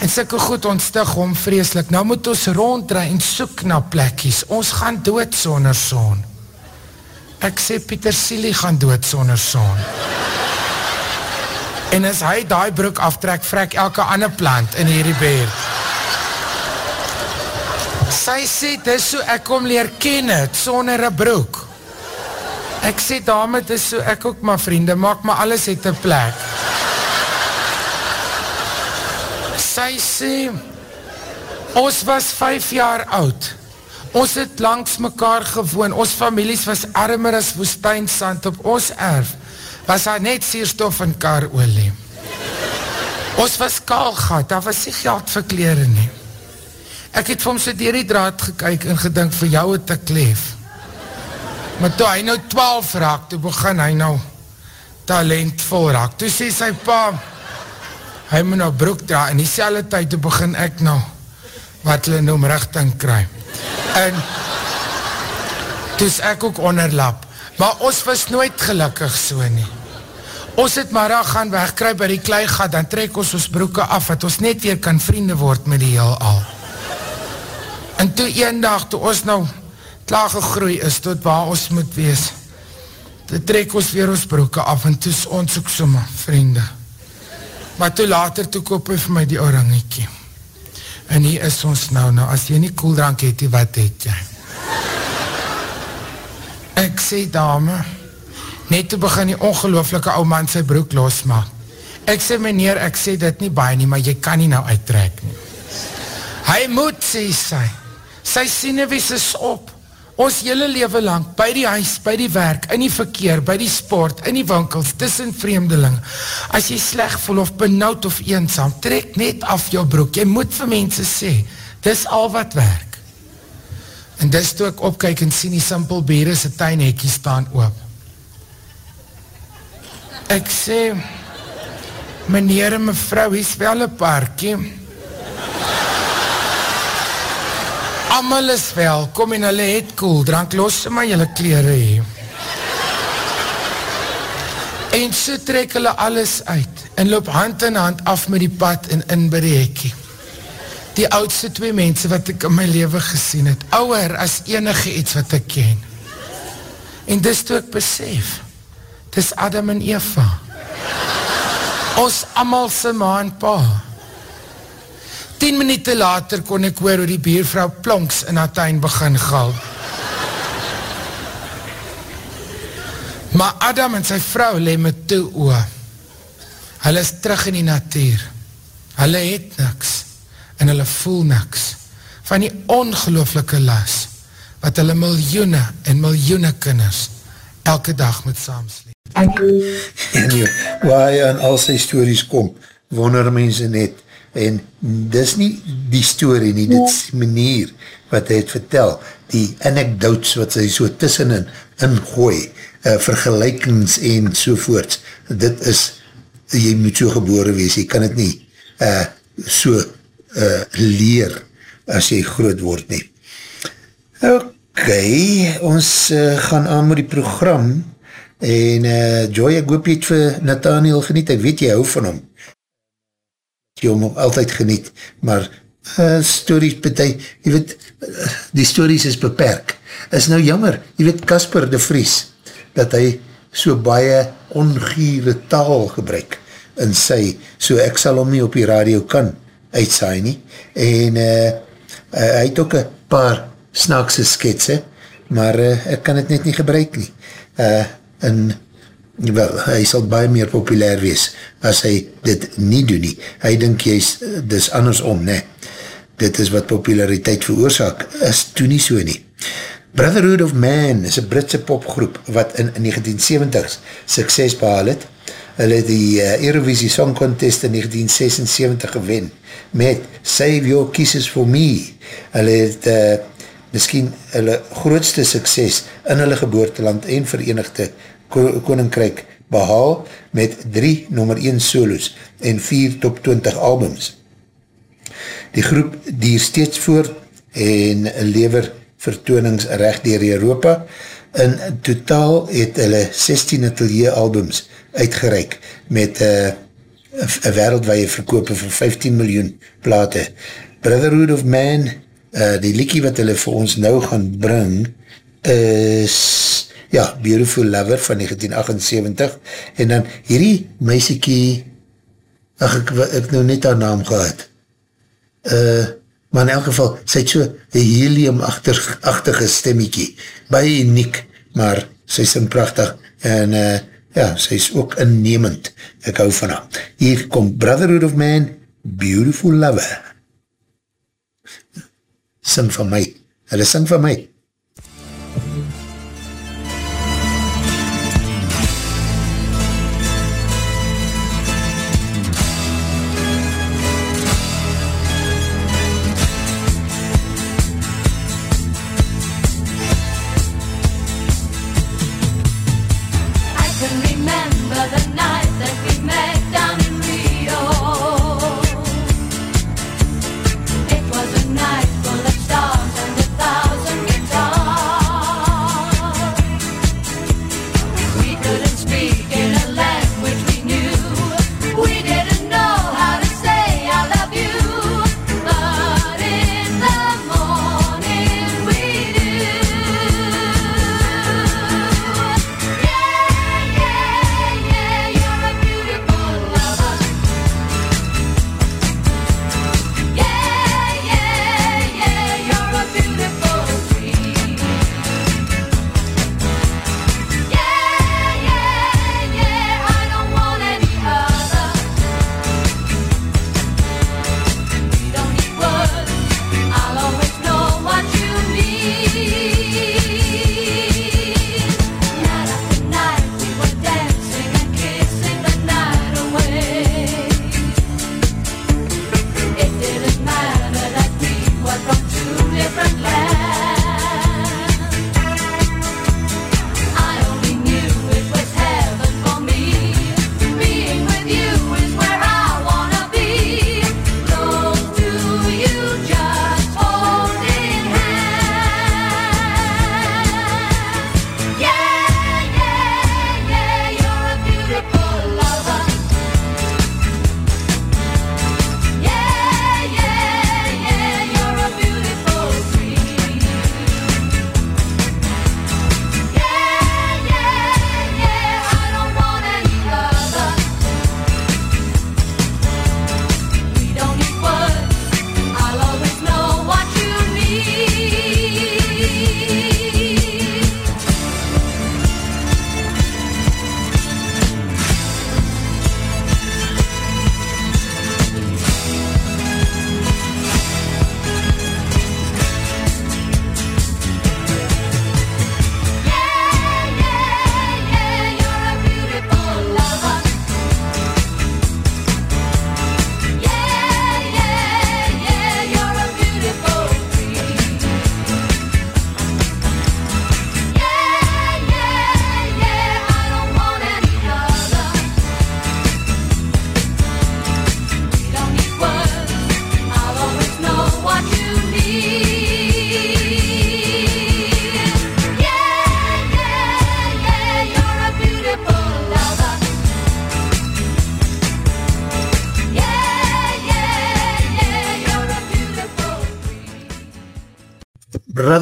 En sikke goed ontstig om vreselik, nou moet ons ronddraai en soek na plekkies, ons gaan dood sonder son. Ek sê Pieter Silie gaan dood sonder son. En as hy die broek aftrek, vrek elke ander plant in hierdie beerd sy sê, dis so ek kom leer ken het, sonder een broek. Ek sê, dame, dis so ek ook my vriende, maak maar alles het een plek. Sy sê, ons was vijf jaar oud, ons het langs mekaar gewoon, ons families was armer as woestijnsand op ons erf, was daar net sierstof en karolie. Ons was kaal gehad, daar was nie geld vir kleren nie. Ek het vir hom so dier die draad gekyk en gedink vir jou het ek leef. Maar toe hy nou 12 raak, toe begin hy nou talentvol raak. Toe sê sy pa, hy moet nou broek dra, en die selle tyd toe begin ek nou, wat hulle noem richting kry. En, toe is ek ook onderlap. Maar ons was nooit gelukkig so nie. Ons het maar al gaan wegkry by die klei gat, dan trek ons ons broeke af, dat ons net weer kan vriende word met die heel al. En toe een dag, toe ons nou klaar gegroei is, tot waar ons moet wees, toe trek ons weer ons broeke af, en toe is ons ook so my vriende. Maar toe later, toe koop hy vir my die orangiekie. En hier is ons nou, nou, as jy nie koeldrank het, wat het jy? Ek sê, dame, net toe begin die ongelooflike ou man sy broek losmaak. Ek sê, meneer, ek sê dit nie baie nie, maar jy kan nie nou uittrek nie. Hy moet, sê sy. Sy sienewies is op. Ons hele leven lang, by die huis, by die werk, in die verkeer, by die sport, in die winkels, tussen vreemdeling. As jy sleg voel of benauwd of eensam, trek net af jou broek. Jy moet vir mense sê, dis al wat werk. En dis toe ek opkyk en sien die simpel bere sy tuinhekkie staan oop. Ek sê, meneer en mevrou, hier is wel een parkie. Amal is welkom en hulle het koel, drank los maar julle kleren hee. En so trek hulle alles uit en loop hand in hand af met die pad en in by die hekkie. Die oudste twee mense wat ek in my leven gesien het, ouwer as enige iets wat ek ken. En dis toe ek besef, dis Adam en Eva. Ons amal se ma en pa. 10 minuten later kon ek hoor hoe die biervrou plonks in haar tuin begin gal. Maar Adam en sy vrou le met toe oor. Hulle is terug in die natuur. Hulle het niks en hulle voel niks van die ongelooflike las wat hulle miljoene en miljoene kinders elke dag moet saamsleep. En jy, waar hy aan al sy stories kom, wonder mense net, en dis nie die story nie, dit is die manier wat hy het vertel, die anekdotes wat hy so tussenin ingooi, uh, vergelijkings en sovoorts, dit is, jy moet so gebore wees, jy kan het nie uh, so uh, leer as jy groot word nie. Ok, ons uh, gaan aan met die program en uh, Joy, ek hoop jy het vir Nathaniel geniet, ek weet jy hou van hom jy hom altyd geniet, maar uh, stories betij, jy weet, uh, die stories is beperk. Is nou jammer, jy weet Kasper de Vries, dat hy so baie ongiere taal gebruik in sy, so ek sal hom nie op die radio kan uitsaai nie, en uh, uh, hy het ook een paar snaakse sketse, maar uh, ek kan het net nie gebruik nie. Uh, en wel, hy sal baie meer populair wees as hy dit nie doen nie. Hy dink jy is, dis andersom, ne? Dit is wat populariteit veroorzaak, is toen nie so nie. Brotherhood of Man is een Britse popgroep wat in 1970 sukses behaal het. Hulle het die uh, Eurovisie Song Contest in 1976 gewen met Save Your Kisses For Me. Hulle het uh, miskien hulle grootste sukses in hulle geboorteland en verenigde Koninkryk behaal met 3 nummer 1 solos en 4 top 20 albums. Die groep dier steeds voort en lever vertoonings recht dier Europa. In totaal het hulle 16 atelier albums uitgereik met uh, een wereldwaie verkoop van 15 miljoen plate. Brotherhood of Man, uh, die liekie wat hulle vir ons nou gaan bring, is ja, Beautiful Lover van 1978, en dan hierdie meisiekie, ach, ek, ek nou net haar naam gehad, uh, maar in elk geval, sy het so een helium-achtige stemmiekie, baie uniek, maar sy sing prachtig, en uh, ja, sy is ook innemend, ek hou van haar. Hier kom Brotherhood of Man, Beautiful Lover. Sing van my, hulle sing van my.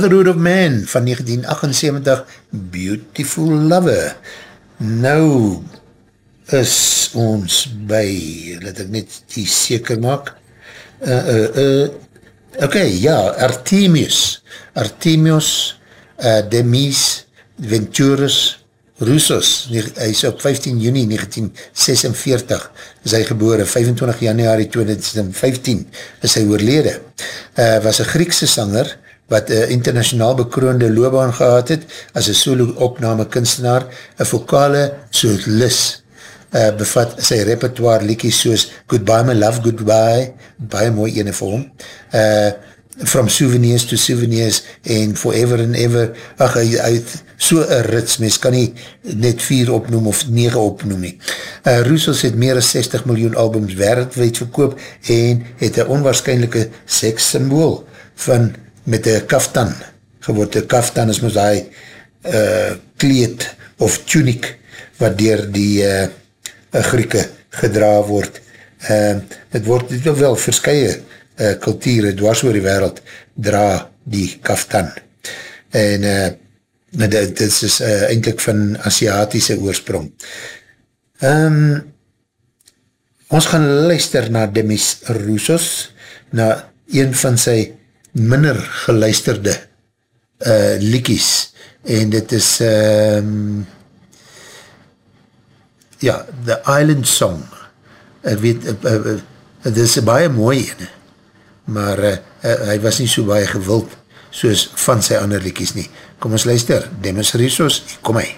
Brotherhood of Man van 1978, Beautiful Lover. Nou is ons by, laat ek net die seker maak, uh, uh, uh, ok, ja, Artemius, Artemius, uh, Demis, Venturus, Roussos, hy is op 15 juni 1946, is hy gebore, 25 januari 2015 is hy oorlede. Uh, was een Griekse sanger, wat een internationaal bekroonde loopbaan gehad het, as een solo opname kunstenaar, een vokale solist, uh, bevat sy repertoire liekies soos Goodbye My Love, Goodbye, baie mooi ene vir hom, uh, From Souvenirs to Souvenirs en Forever and Ever, ach, hy, hy so een rits, mens kan nie net vier opnoem of negen opnoem nie. Uh, Roussos het meer as 60 miljoen albums wereldwijd verkoop en het een onwaarschijnlijke seks symbool van, met een kaftan, geword, een kaftan is mys hy uh, kleed of tunic, wat dier die uh, Grieke gedra word. Uh, het word het wel verskye uh, kulture dwars oor die wereld dra die kaftan. En uh, dit is uh, eindelijk van Aziatische oorsprong. Um, ons gaan luister na Demis Roussos, na een van sy minder geluisterde uh, liekies. En dit is um, ja, The Island Song. Ek weet, uh, uh, dit is baie mooi ene maar uh, uh, hy was nie so baie gewild soos van sy ander liekies nie. Kom ons luister, Demis Rizos, kom hy.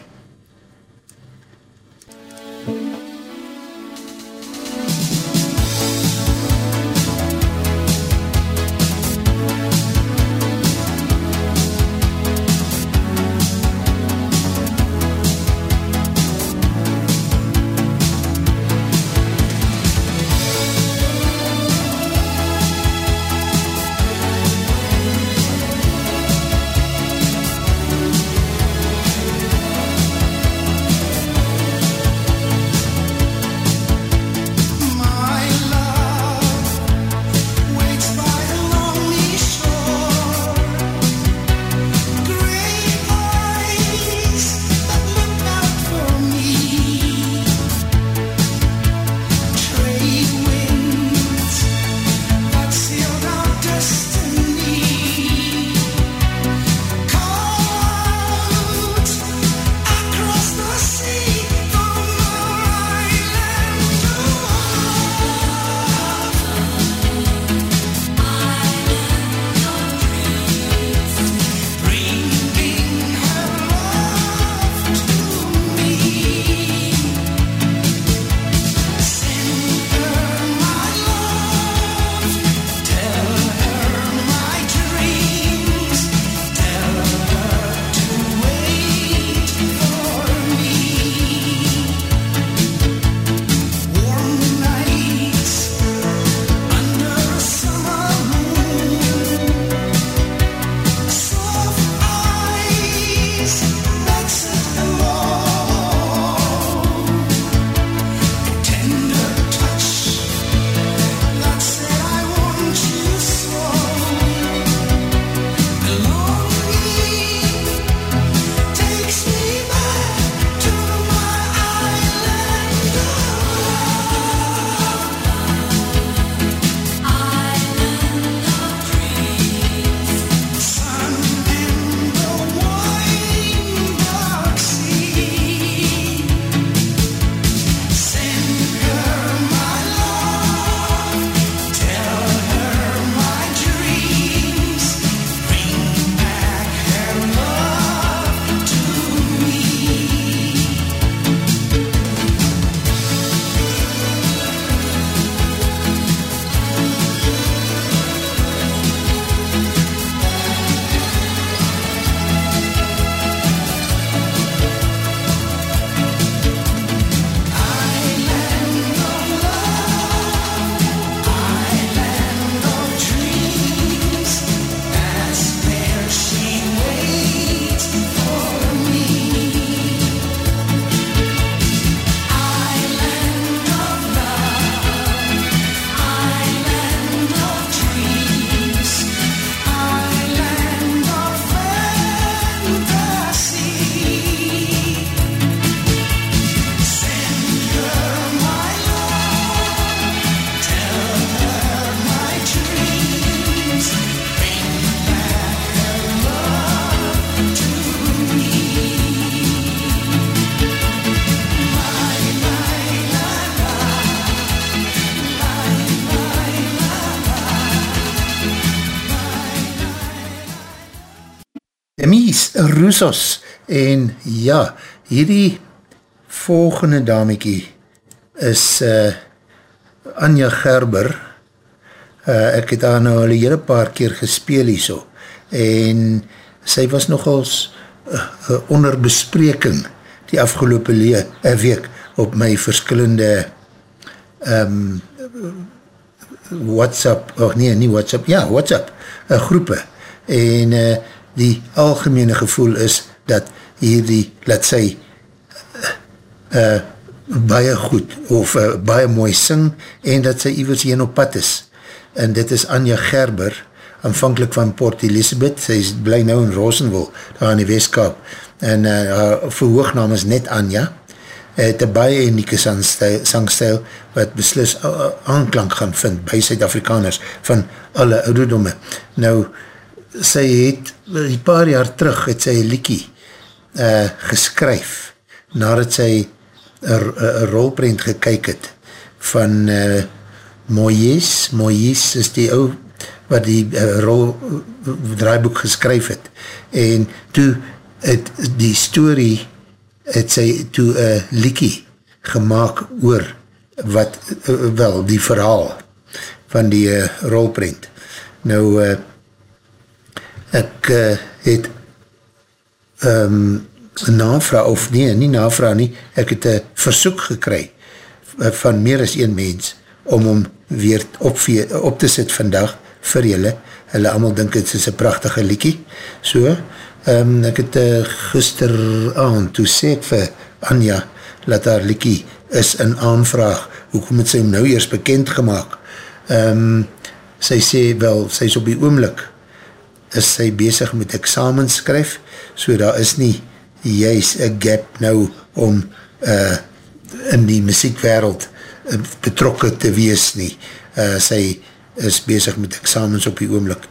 Roussos en ja, hierdie volgende damiekie is uh, Anja Gerber. Uh, ek het haar nou al hele paar keer gespeel hier so en sy was nogals uh, onder bespreking die afgelopen lee, uh, week op my verskillende um, WhatsApp, of nee, nie WhatsApp, ja, WhatsApp uh, groepe en uh, die algemene gevoel is dat hierdie, laat sy uh, uh, baie goed of uh, baie mooi sing en dat sy iwers heen op pad is. En dit is Anja Gerber aanvankelijk van Port Elizabeth. Sy is bly nou in Rosenville daar in die Westkaap en uh, haar verhoognaam is net Anja. Het een baie unieke sangstijl wat beslis aanklank gaan vind by Suid-Afrikaners van alle ouderdomme. Nou, sy het, die paar jaar terug het sy liekie uh, geskryf nadat sy een rolprint gekyk het van uh, Moyes, Moyes is die ou wat die uh, rol draaiboek geskryf het en toe het die story het sy toe een liekie gemaakt oor wat, uh, wel, die verhaal van die uh, rolprint. Nou, uh, ek uh, het um, navra, of nee, nie navra nie, ek het een versoek gekry van meer as een mens om om weer op, op te sit vandag vir julle. Hulle allemaal dink het is een prachtige liekie. So, um, ek het uh, gister aan, toe sê ek vir Anja, dat haar liekie is in aanvraag, hoekom het sy nou eers bekend gemaakt. Um, sy sê wel, sy is op die oomlik, is sy bezig met examen skryf, so daar is nie juist een gap nou om uh, in die muziekwereld uh, betrokken te wees nie. Uh, sy is bezig met examens op die oomlik.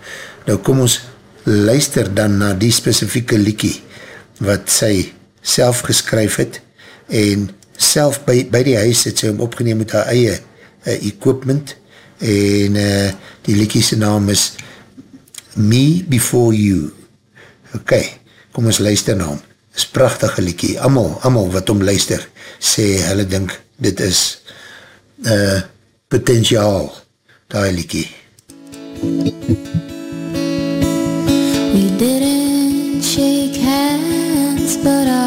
Nou kom ons luister dan na die specifieke liekie wat sy self geskryf het en self by, by die huis het sy hom opgeneem met haar eie uh, equipment en uh, die liekie sy naam is Me Before You. Ok, kom ons luister na hom. Is prachtige liekie, amal, amal wat om luister, sê hulle dink dit is uh, potentiaal, die liekie. We didn't shake hands, but our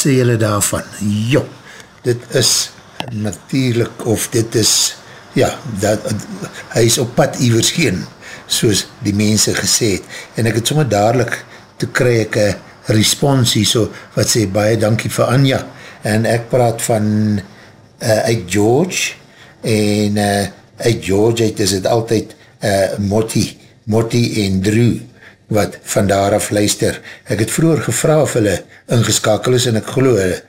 sê julle daarvan? Jo, dit is natuurlijk, of dit is, ja, dat, hy is op pad ivers geen, soos die mense gesê het. En ek het sommer dadelijk, toe kry ek een responsie, so, wat sê, baie dankie vir Anja. En ek praat van uh, uit George, en uh, uit George uit is het altyd uh, Motti, Motti en Drew, wat van daar af luister. Ek het vroeger gevra of hulle ingeskakel is en ek geloof hulle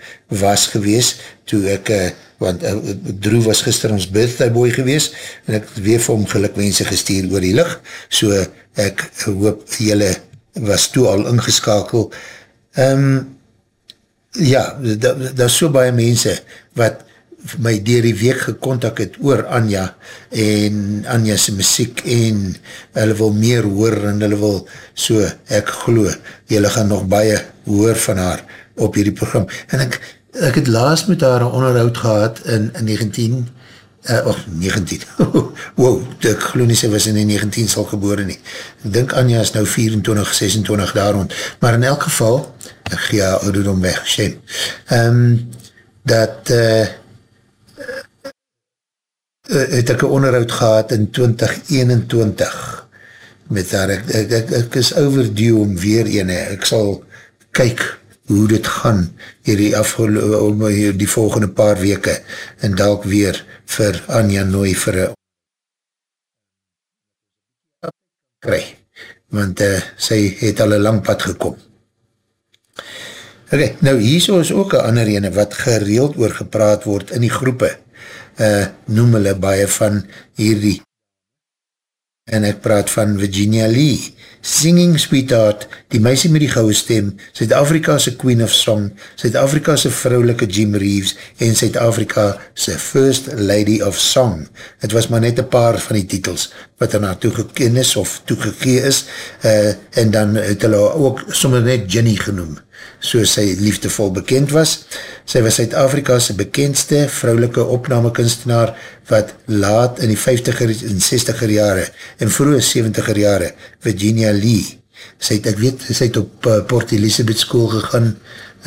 was gewees toe ek, uh, want uh, Drew was gister ons birthday boy gewees en ek weer vir hom gelukwense gestuur oor die licht, so ek hoop julle was toe al ingeskakel. Um, ja, daar da is so baie mense wat my dier die week gekontak het oor Anja en Anja's muziek en hulle wil meer hoor en hulle wil so, ek glo, julle gaan nog baie hoor van haar op hierdie program. En ek, ek het laatst met haar onderhoud gehad in, in 19, uh, oh, 19, wow, ek glo nie sy was in die 19 sal gebore nie. Ek dink Anja is nou 24, 26 daar rond, maar in elk geval, ek ga ouderdom weg, shame, um, dat, eh, uh, het ek een onderhoud gehad in 2021 met haar, ek, ek, ek, ek is overdue om weer ene, ek sal kyk hoe dit gaan hier die, afgelo, hier die volgende paar weke en dalk weer vir Anja Nooi vir kry, want uh, sy het al een lang pad gekom. Ok, nou hier is ook een ander ene wat gereeld oor gepraat word in die groepe, uh, noem hulle baie van hierdie. En ek praat van Virginia Lee Singing Sweetheart die meisie met die gouwe stem Suid-Afrika'se Queen of Song Suid-Afrika'se vrouwelike Jim Reeves en Suid-Afrika'se First Lady of Song. Het was maar net een paar van die titels wat er na toegeken is of toegekee is uh, en dan het hulle ook sommer net Jenny genoem soos sy liefdevol bekend was. Sy was Zuid-Afrika's bekendste vrouwelike opnamekunstenaar wat laat in die 50er en 60er jare en vroege 70er jare Virginia Lee. Sy het, ek weet, sy het op uh, Port Elizabeth school gegaan,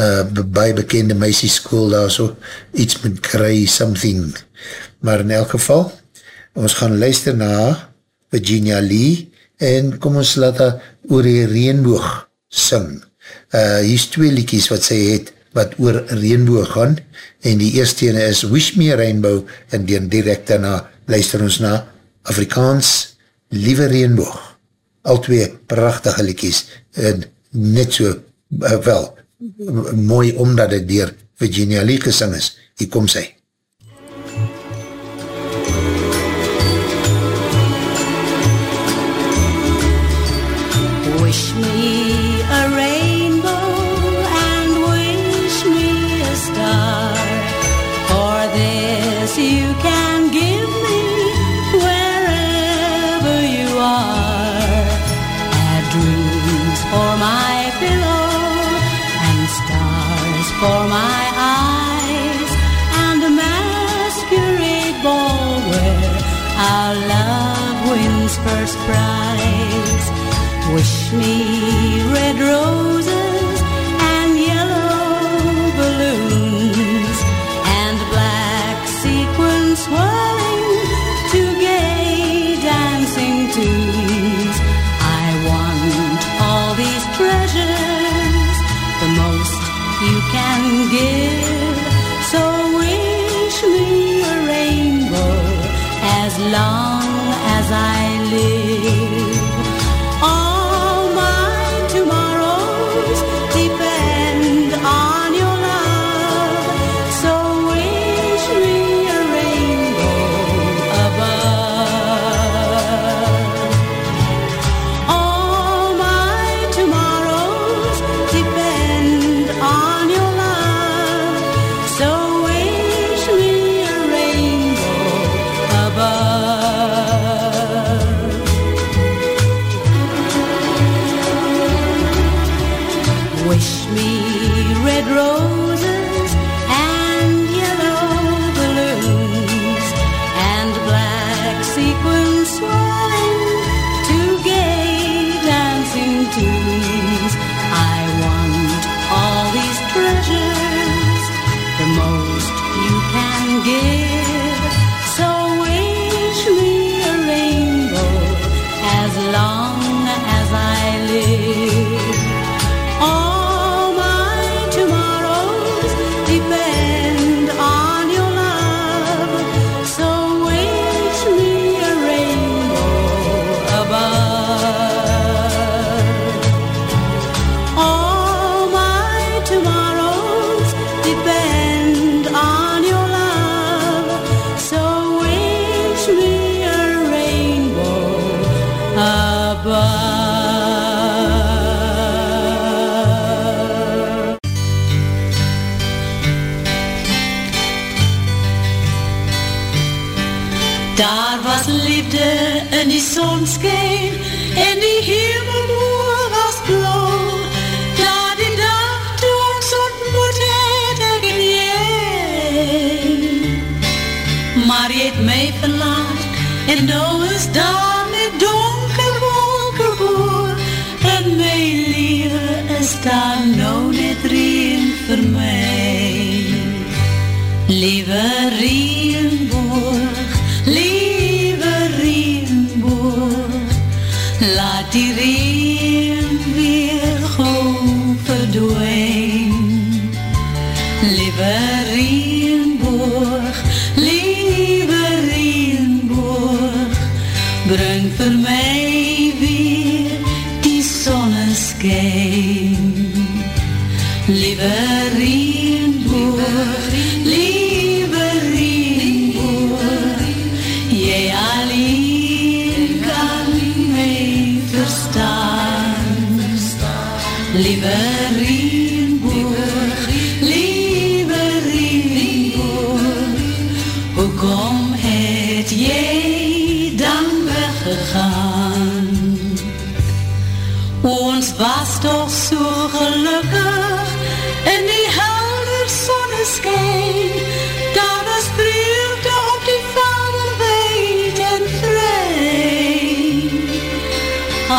uh, by bekende meisie school daar so, iets met kry something. Maar in elk geval, ons gaan luister na Virginia Lee en kom ons laat haar oor die reenboog sing uh, hier is twee liekies wat sy het, wat oor Rainbow gaan, en die eerste ene is Wish Me Rainbow, en dan direct daarna luister ons na Afrikaans Lieve Rainbow. Al twee prachtige liekies, en net so, uh, wel, mooi omdat het dier Virginia Lee gesing is. Hier kom sy. Me red roses zon en die hemelboer was blauw. Daar die dag ons ontmoet het ek en jy. Maar jy het my verlaat en nou is daar met donker wolke boor en my lieve is daar nou net reen vir my. Lieve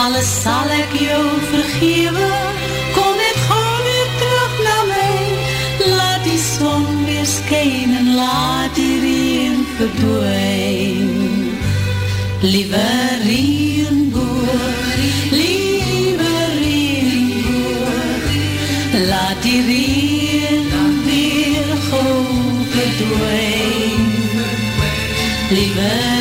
Alles zal ik jou vergeven, kom net gauw weer terug naar mij. Laat die zon weer schijnen, laat die regen verdwijnen. Lieve regenboog, lieve regenboog, laat die regen weer gauw verdwijnen. Lieve regenboog,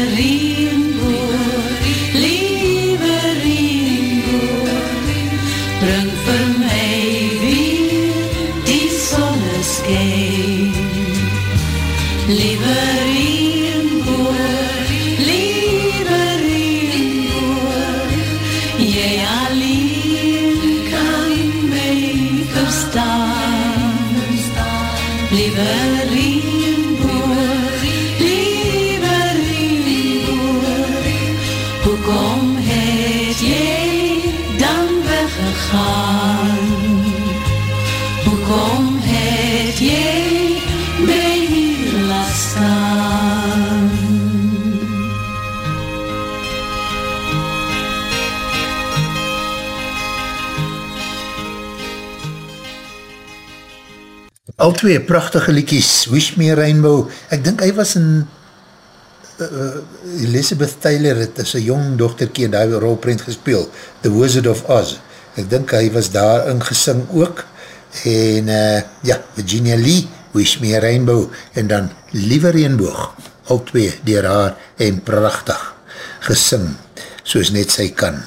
Al twee prachtige liedjies, Wish Me Rainbow, ek dink hy was in uh, Elizabeth Taylor het as een jong dochterkie en die rolprint gespeel, The Wizard of Oz, ek dink hy was daar ingesing ook, en uh, ja, Virginia Lee, Wish Me Rainbow, en dan Lieve Reenboog, al twee dier haar en prachtig gesing, soos net sy kan.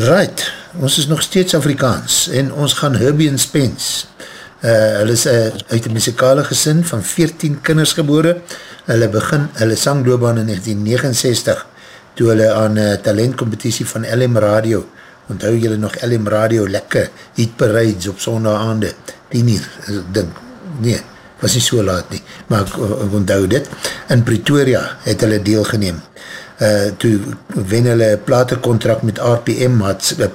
Right, ons is nog steeds Afrikaans, en ons gaan Herbie en Spence, Uh, hulle is uh, uit een muzikale gesin van 14 kinders gebore. Hulle begin, hulle sangloobaan in 1969, toe hulle aan uh, talentcompetitie van LM Radio, onthou julle nog LM Radio, lekker eat parades op zondaande, die nie, dink, nee, was nie so laat nie, maar ek, ek onthou dit. In Pretoria het hulle deelgeneem. Uh, toe wen hulle platencontract met RPM,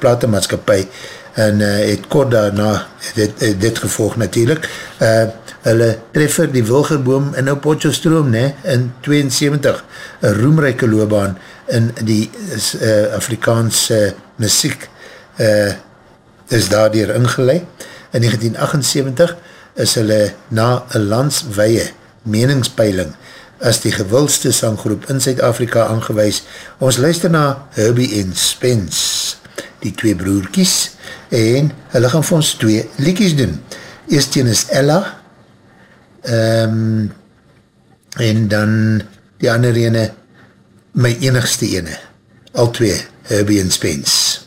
platenmaatskapie, en uh, het kort daarna dit, dit gevolg natuurlijk. Uh, hulle treffer die Wilgerboom in Ou Potjelstroom ne, in 72, een roemrijke loopbaan in die uh, Afrikaanse muziek uh, is daardier ingeleid. In 1978 is hulle na een landsweie meningspeiling as die gewildste sanggroep in Zuid-Afrika aangewees. Ons luister na Herbie en Spence die twee broerkies, en hulle gaan vir ons twee liekies doen. Eerst een is Ella, um, en dan die ander ene, my enigste ene, al twee, Herbie en Spence.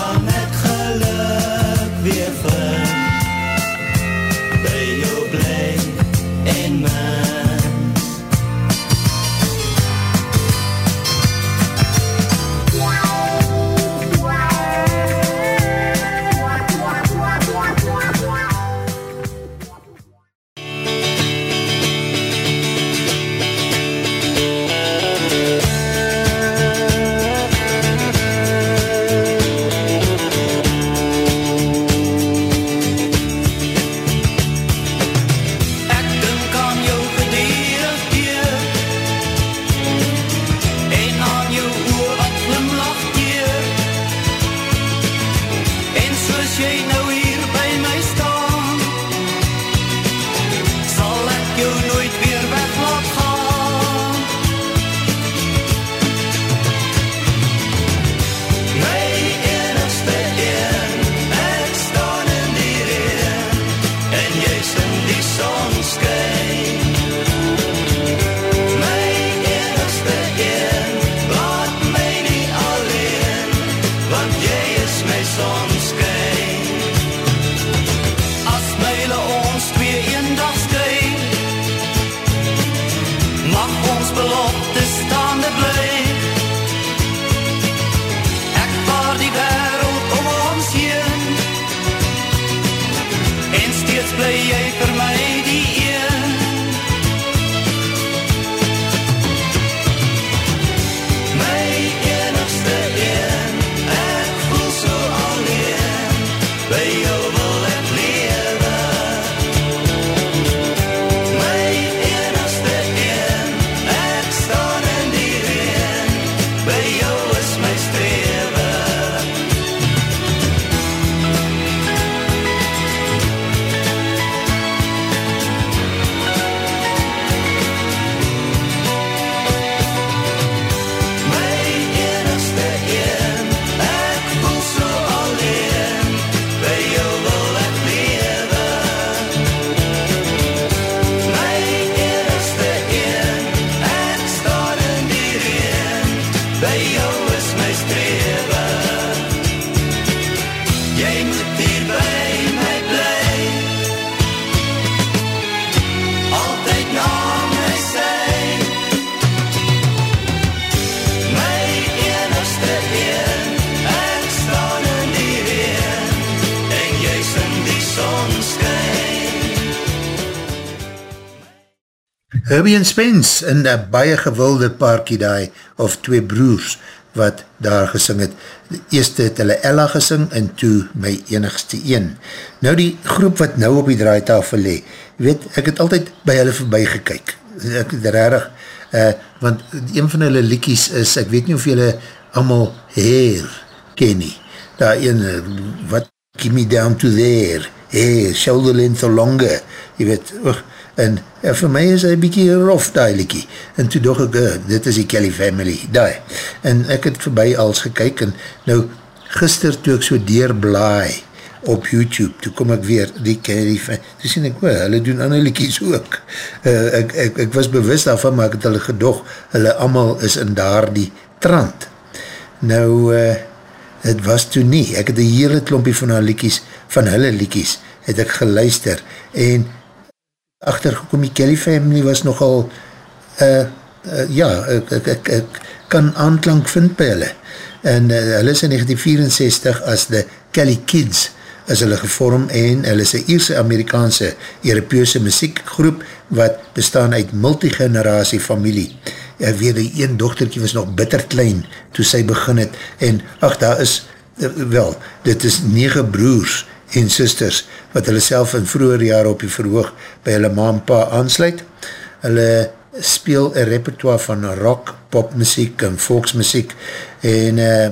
in een baie gewilde parkie daai, of twee broers, wat daar gesing het. Eerste het hulle Ella gesing, en toe my enigste een. Nou die groep wat nou op die draaitafel le, weet, ek het altyd by hulle voorbij gekyk. Ek het rarig, uh, want een van hulle liekies is, ek weet nie of julle allemaal Hair ken nie. Daar een, wat, give me down to there, Hair, shoulder length or longer, jy weet, oog, en ja, vir my is hy bykie rof die liekie, en toe dog ek, uh, dit is die Kelly family, die, en ek het voorbij als gekyk, en nou, gister toe ek so deurblaai, op YouTube, toe kom ek weer die Kelly family, toe sien ek, oh, hulle doen ander liekies ook, uh, ek, ek, ek was bewust daarvan, maar ek het hulle gedog, hulle allemaal is in daar die trant, nou, uh, het was toe nie, ek het die hele klompie van haar liekies, van hulle liekies, het ek geluister, en achtergekom, die Kelly family was nogal, uh, uh, ja, ek, ek, ek, ek kan aanklank vind by hulle. En uh, hulle is in 1964 as de Kelly Kids is hulle gevorm en hulle is een Ierse Amerikaanse Europeuse muziekgroep wat bestaan uit multigeneratie familie. Ek weet, die een dochterkie was nog bitter klein toe sy begin het en ach, daar is, wel, dit is nege broers en sisters, wat hulle self in vroeger jaar op die verhoog by hulle ma en pa aansluit. Hulle speel een repertoire van rock, popmuziek en volksmuziek en uh,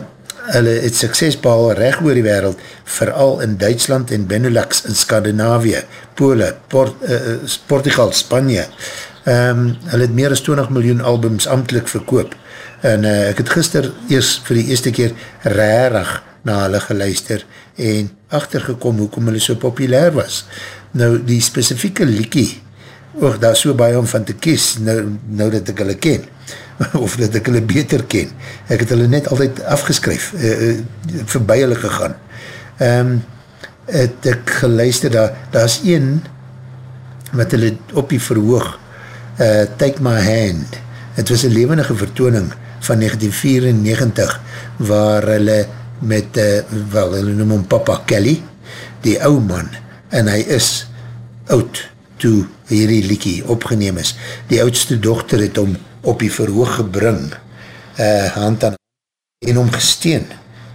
hulle het sukses behal recht oor die wereld, vooral in Duitsland en Benelux in Skandinavië, Pole, Port, uh, Portugal, Spanje. Um, hulle het meer as 20 miljoen albums amtelijk verkoop en uh, ek het gister eerst vir die eerste keer rarig na hulle geluister en achtergekom hoekom hulle so populair was. Nou die specifieke liekie, oog daar so baie om van te kies, nou, nou dat ek hulle ken, of dat ek hulle beter ken. Ek het hulle net altyd afgeskryf, uh, uh, voorbij hulle gegaan. Um, het ek geluister, daar, daar is een wat hulle op die verhoog, uh, Take My Hand, het was een levendige vertooning van 1994, waar hulle met, uh, wel, hulle noem hom Papa Kelly, die ou man, en hy is oud toe hierdie liekie opgeneem is. Die oudste dochter het hom op die verhoog gebring, uh, hand aan en hom gesteen,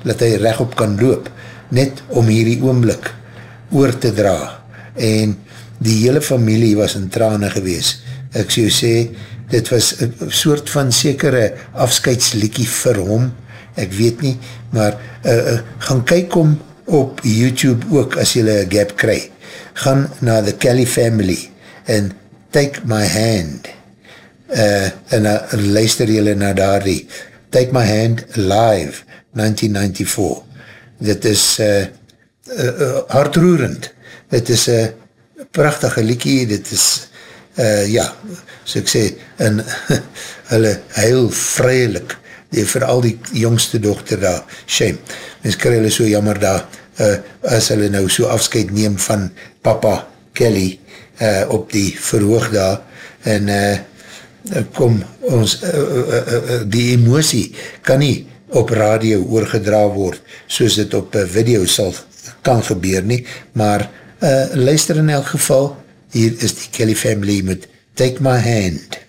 dat hy rechtop kan loop, net om hierdie oomblik oor te dra. En die hele familie was in trane gewees. Ek sê, sê, dit was een soort van sekere afscheidsliekie vir hom, ek weet nie, maar uh, uh, gaan kyk om op YouTube ook as jylle een gap kry. Gaan na The Kelly Family en Take My Hand uh, en uh, luister jylle na daar die Take My Hand Live 1994. Dit is uh, uh, uh, hartroerend. Dit is een uh, prachtige liekie, dit is uh, ja, so ek sê, en hulle heel vrylik die, vooral die jongste dochter daar, shame, mens kry hulle so jammer daar, uh, as hulle nou so afscheid neem van papa Kelly uh, op die verhoog daar, en uh, kom ons, uh, uh, uh, uh, die emosie kan nie op radio oorgedra word, soos dit op uh, video sal kan gebeur nie, maar uh, luister in elk geval, hier is die Kelly family met Take My Hand.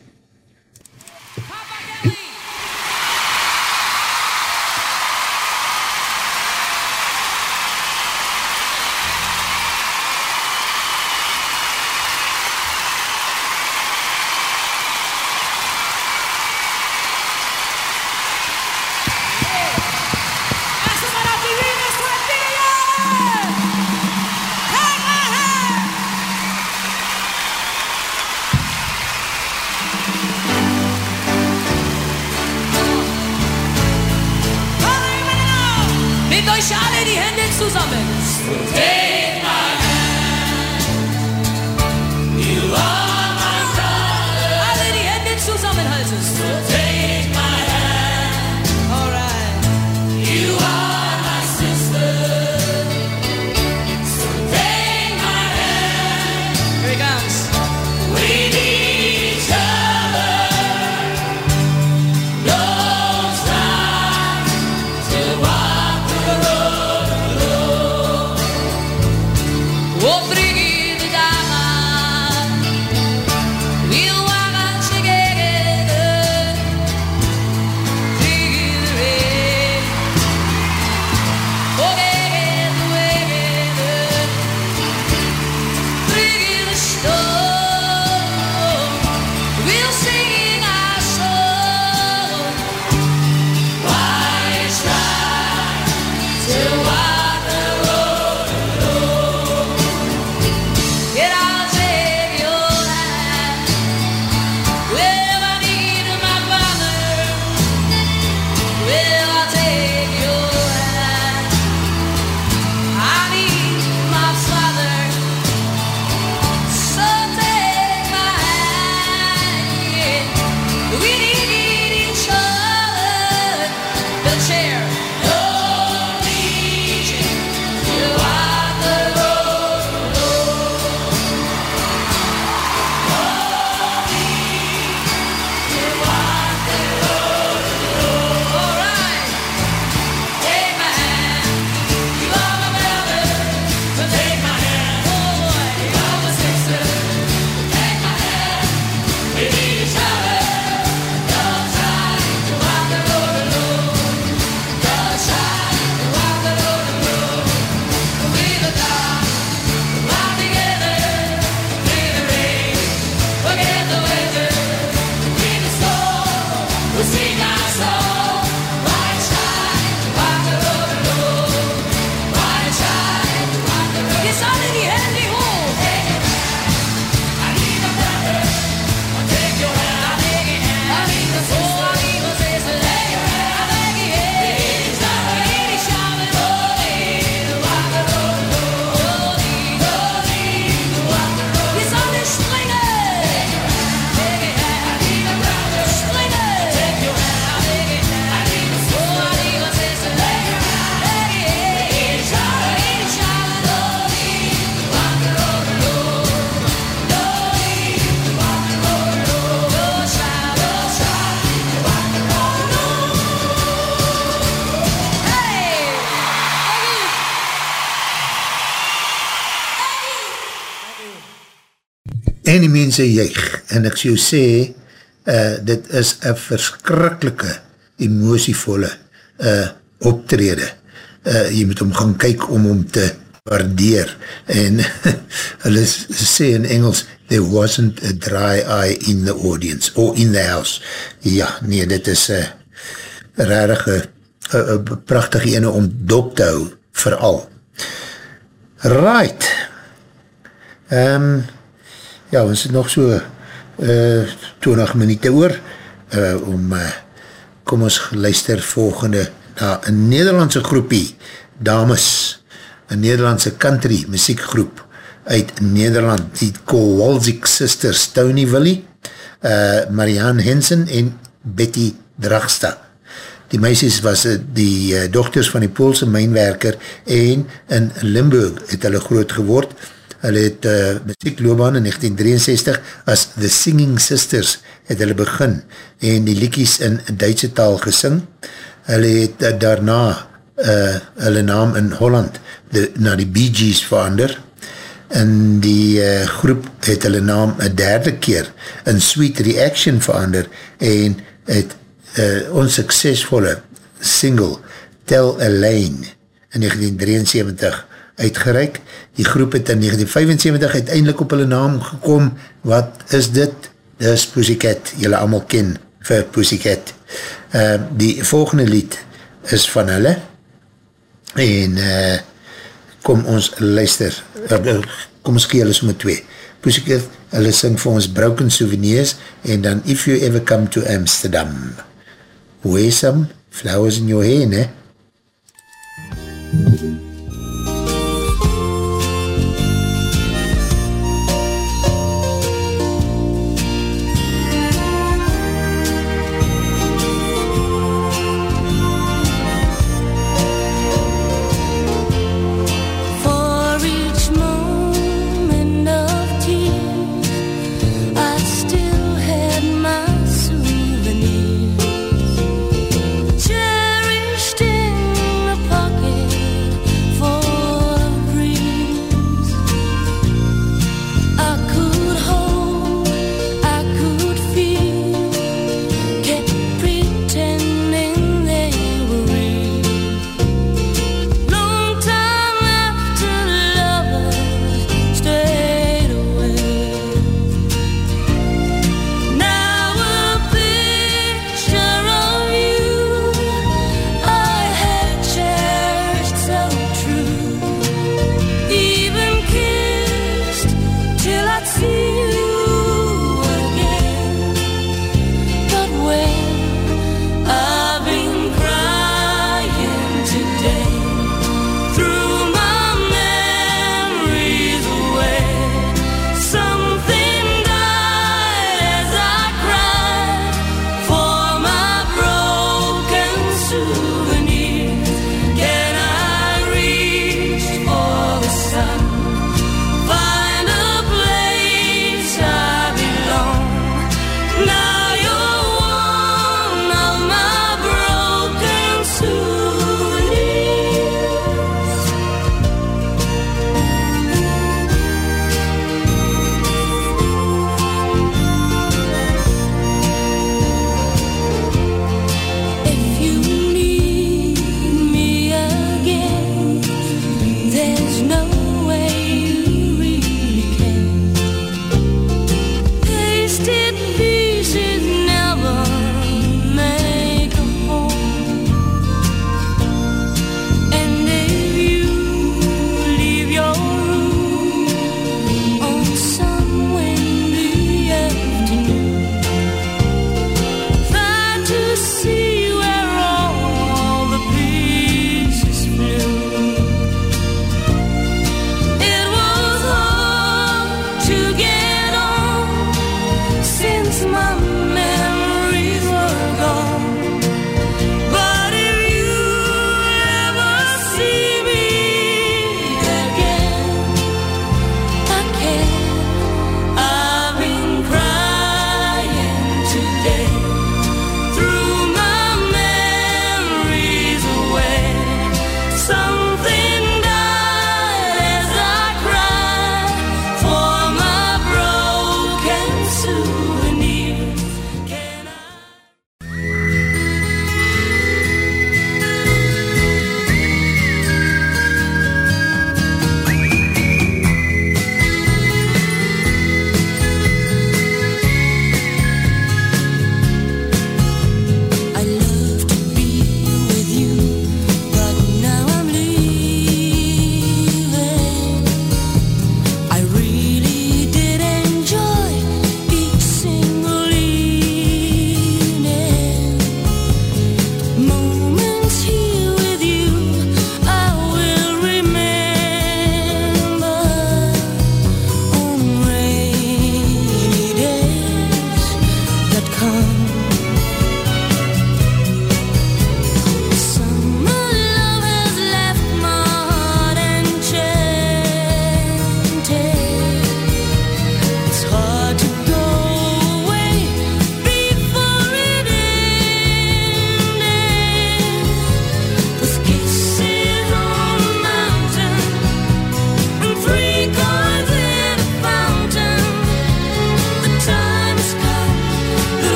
Mense juig, en ek sê jou sê, uh, dit is een verskrikkelike, emosievolle uh, optrede. Uh, jy moet om gaan kyk om om te waardeer, en hulle sê in Engels, there wasn't a dry eye in the audience, or in the house. Ja, nee, dit is uh, rarig, uh, uh, prachtig ene om dop te hou, vooral. Right, um, ja, ons het nog so uh, 20 minuut oor uh, om, uh, kom ons luister volgende na een Nederlandse groepie, dames, een Nederlandse country muziekgroep uit Nederland, die Kowalzik Sisters, Tony Willie, uh, Marianne Hensen en Betty Dragsta. Die meisies was die uh, dochters van die Poolse mijnwerker en in Limburg het hulle groot geword. Hulle het uh, muziekloobaan in 1963 as The Singing Sisters het hulle begin en die liekies in Duitse taal gesing. Hulle het uh, daarna uh, hulle naam in Holland de, na die Bee Gees verander en die uh, groep het hulle naam een derde keer in Sweet Reaction verander en het uh, onsuccesvolle single Tell Elaine in 1973 uitgereik. Die groep het in 1975 uiteindelik op hulle naam gekom. Wat is dit? Dis Pussycat. Julle allemaal ken vir Pussycat. Uh, die volgende lied is van hulle en uh, kom ons luister. Uh, kom ons gee hulle somme twee. Pussycat, hulle sing vir ons Broken Souvenirs en dan If You Ever Come to Amsterdam. Wear some flowers in your hair, ne? For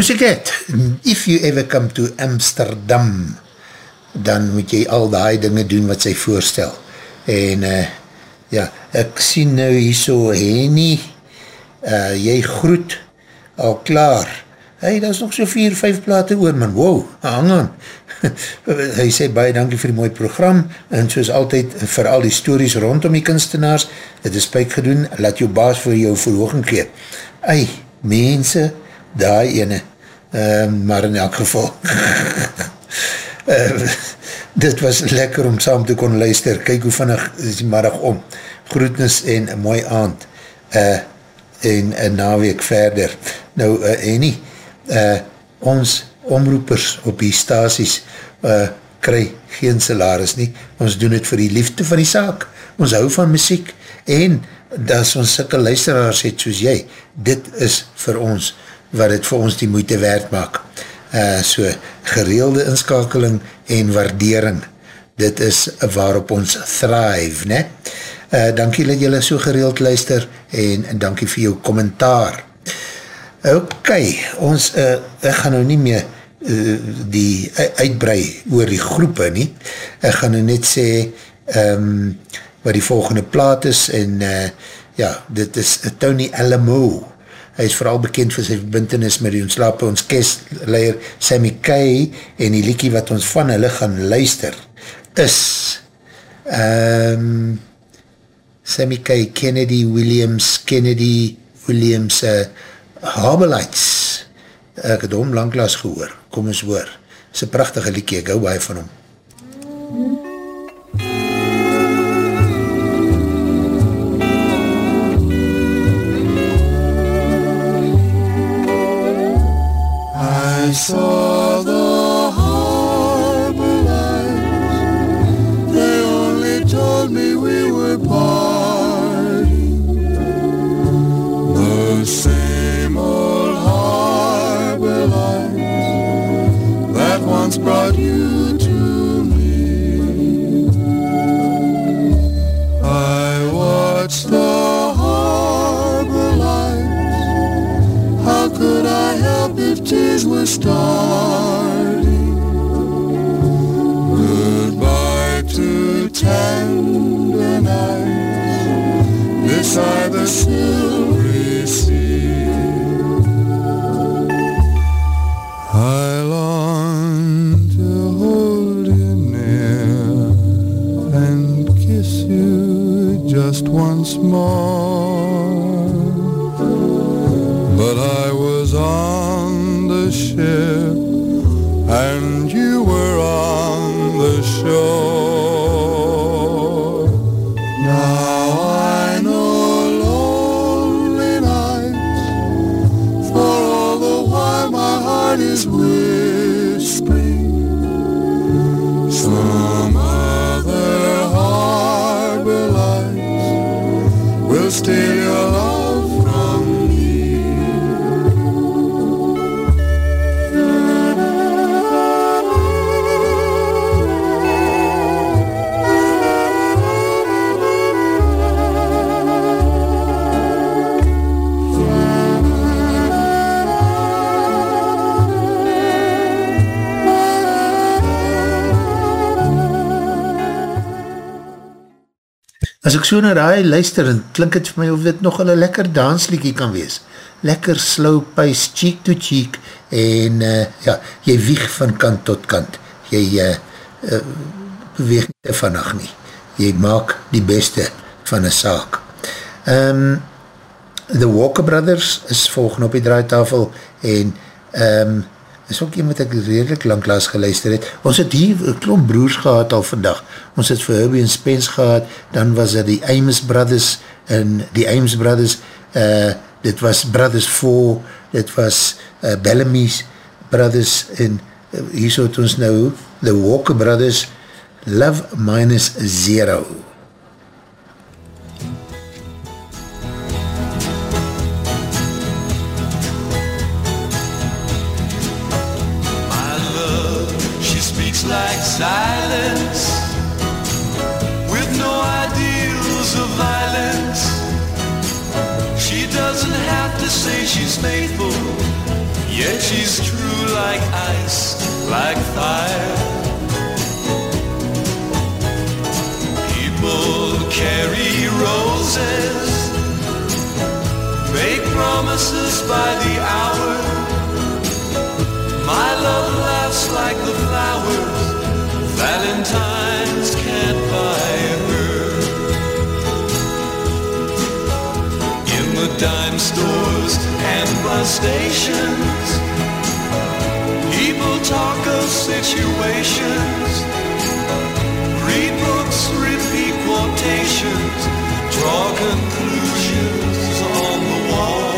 Pussycat, if you ever come to Amsterdam, dan moet jy al die dinge doen wat sy voorstel. En uh, ja, ek sien nou hier so Henny, uh, jy groet, al klaar. Hey, daar is nog so vier, vijf plate oor, man, wow, hang aan. hy sê baie dankie vir die mooie program, en soos altyd vir al die stories rondom die kunstenaars, het is spijk gedoen, laat jou baas vir jou verhooging keer. Ei, mense, daai ene, uh, maar in elk geval, uh, dit was lekker om saam te kon luister, kyk hoe vannig is die middag om, groetnis en mooi aand, uh, en een naweek verder. Nou, uh, Annie, uh, ons omroepers op die stasies uh, kry geen salaris nie, ons doen het vir die liefde van die saak, ons hou van muziek, en as ons sikke luisteraars het soos jy, dit is vir ons, wat het vir ons die moeite waard maak. Uh, so, gereelde inskakeling en waardering, dit is waarop ons thrive, ne? Uh, dankie dat jylle so gereeld luister, en, dankie vir jou kommentaar. Ok, ons, uh, ek gaan nou nie meer uh, die uitbrei oor die groepe nie. Ek gaan nou net sê um, wat die volgende plaat is en uh, ja, dit is Tony Alamo. Hy is vooral bekend vir sy verbintenis met die ontslape ons kestleier Sammy Kay en die liekie wat ons van hulle gaan luister is um, Sammy Kay, Kennedy Williams, Kennedy Williams uh, Habelites, ek het hom langklaas gehoor, kom eens hoor, is een prachtige liekie, ek hou baie van hom. I saw the harbor lights. They only told me we were parting. The same old harbor lights that once brought you tears were starting? Goodbye to tender nights beside the silvery sea. I long to hold you near and kiss you just once more. As ek so na die luister, en klink het vir my of dit nog een lekker dansliekie kan wees. Lekker slow pace, cheek to cheek, en uh, ja, jy wieg van kant tot kant. Jy uh, uh, beweeg nie te vannacht nie. Jy maak die beste van een saak. Um, The Walker Brothers is volgende op die draaitafel, en um, is ook iemand ek redelijk lang laas geluister het. Ons het hier een klomp broers gehad al vandag. Ons het vir Herbie en Spence gehad, dan was er die Ames Brothers, en die Ames Brothers, uh, dit was Brothers 4, dit was uh, Bellamy's Brothers, en uh, hier so het ons nou, The Walker Brothers, Love Minus Zero. My silence with no ideals of violence. She doesn't have to say she's faithful, Yeah, she's true like ice, like fire. People carry roses, make promises by the hour. My love laughs like the flowers, Valentine's can't buy her. In the dime stores and bus stations, people talk of situations. Read books, repeat quotations, draw conclusions on the wall.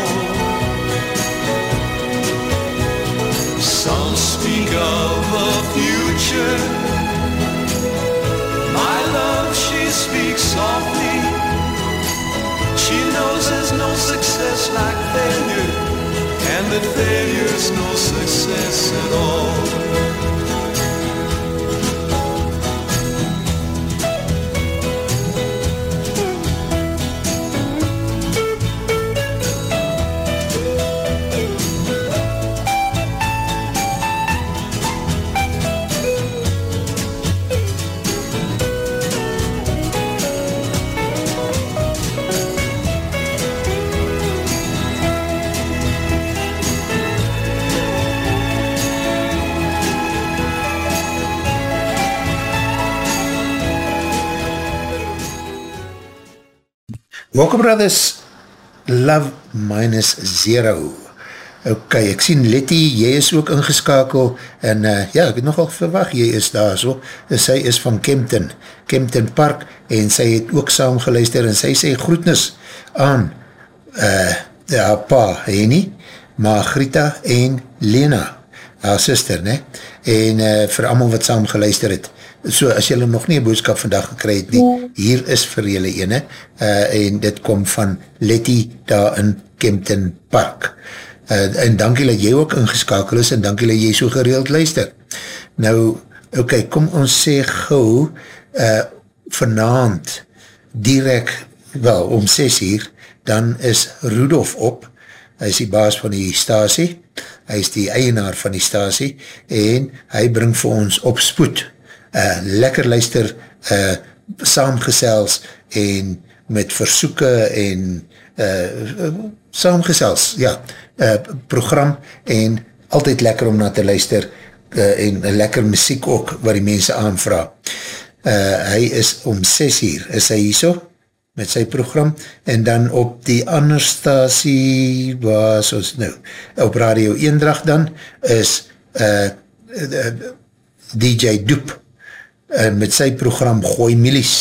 Some speak of a future. Like failure, and that failure's no success at all. Walker Brothers. Love Minus Zero. Ok, ek sien Letty, jy is ook ingeskakel en uh, ja, ek het nogal verwacht, jy is daar so, sy is van Kempton, Kempton Park en sy het ook saam geluister en sy sê groetnis aan uh, haar pa, Henny, Margrita en Lena, haar sister, ne? en uh, vir allemaal wat saam geluister het, so as jylle nog nie een boodskap vandag gekry het nie, hier is vir jylle ene, uh, en dit kom van Letty daar in Kempton Park. Uh, en dankie dat jy ook ingeskakel is, en dankie dat jy so gereeld luister. Nou, ok, kom ons sê gauw, uh, vanavond, direct, wel, om 6 uur, dan is Rudolf op, hy is die baas van die stasie, hy is die eienaar van die stasie, en hy bring vir ons op spoed, uh, lekker luister, uh, saamgesels, en met versoeken, en uh, saamgesels, ja, uh, program, en altyd lekker om na te luister, uh, en lekker muziek ook, wat die mense aanvra. Uh, hy is om 6 uur, is hy hier so, met sy program, en dan op die ander stasie, was ons nou, op Radio Eendracht dan, is uh, uh, DJ Doep, uh, met sy program Gooi Milies.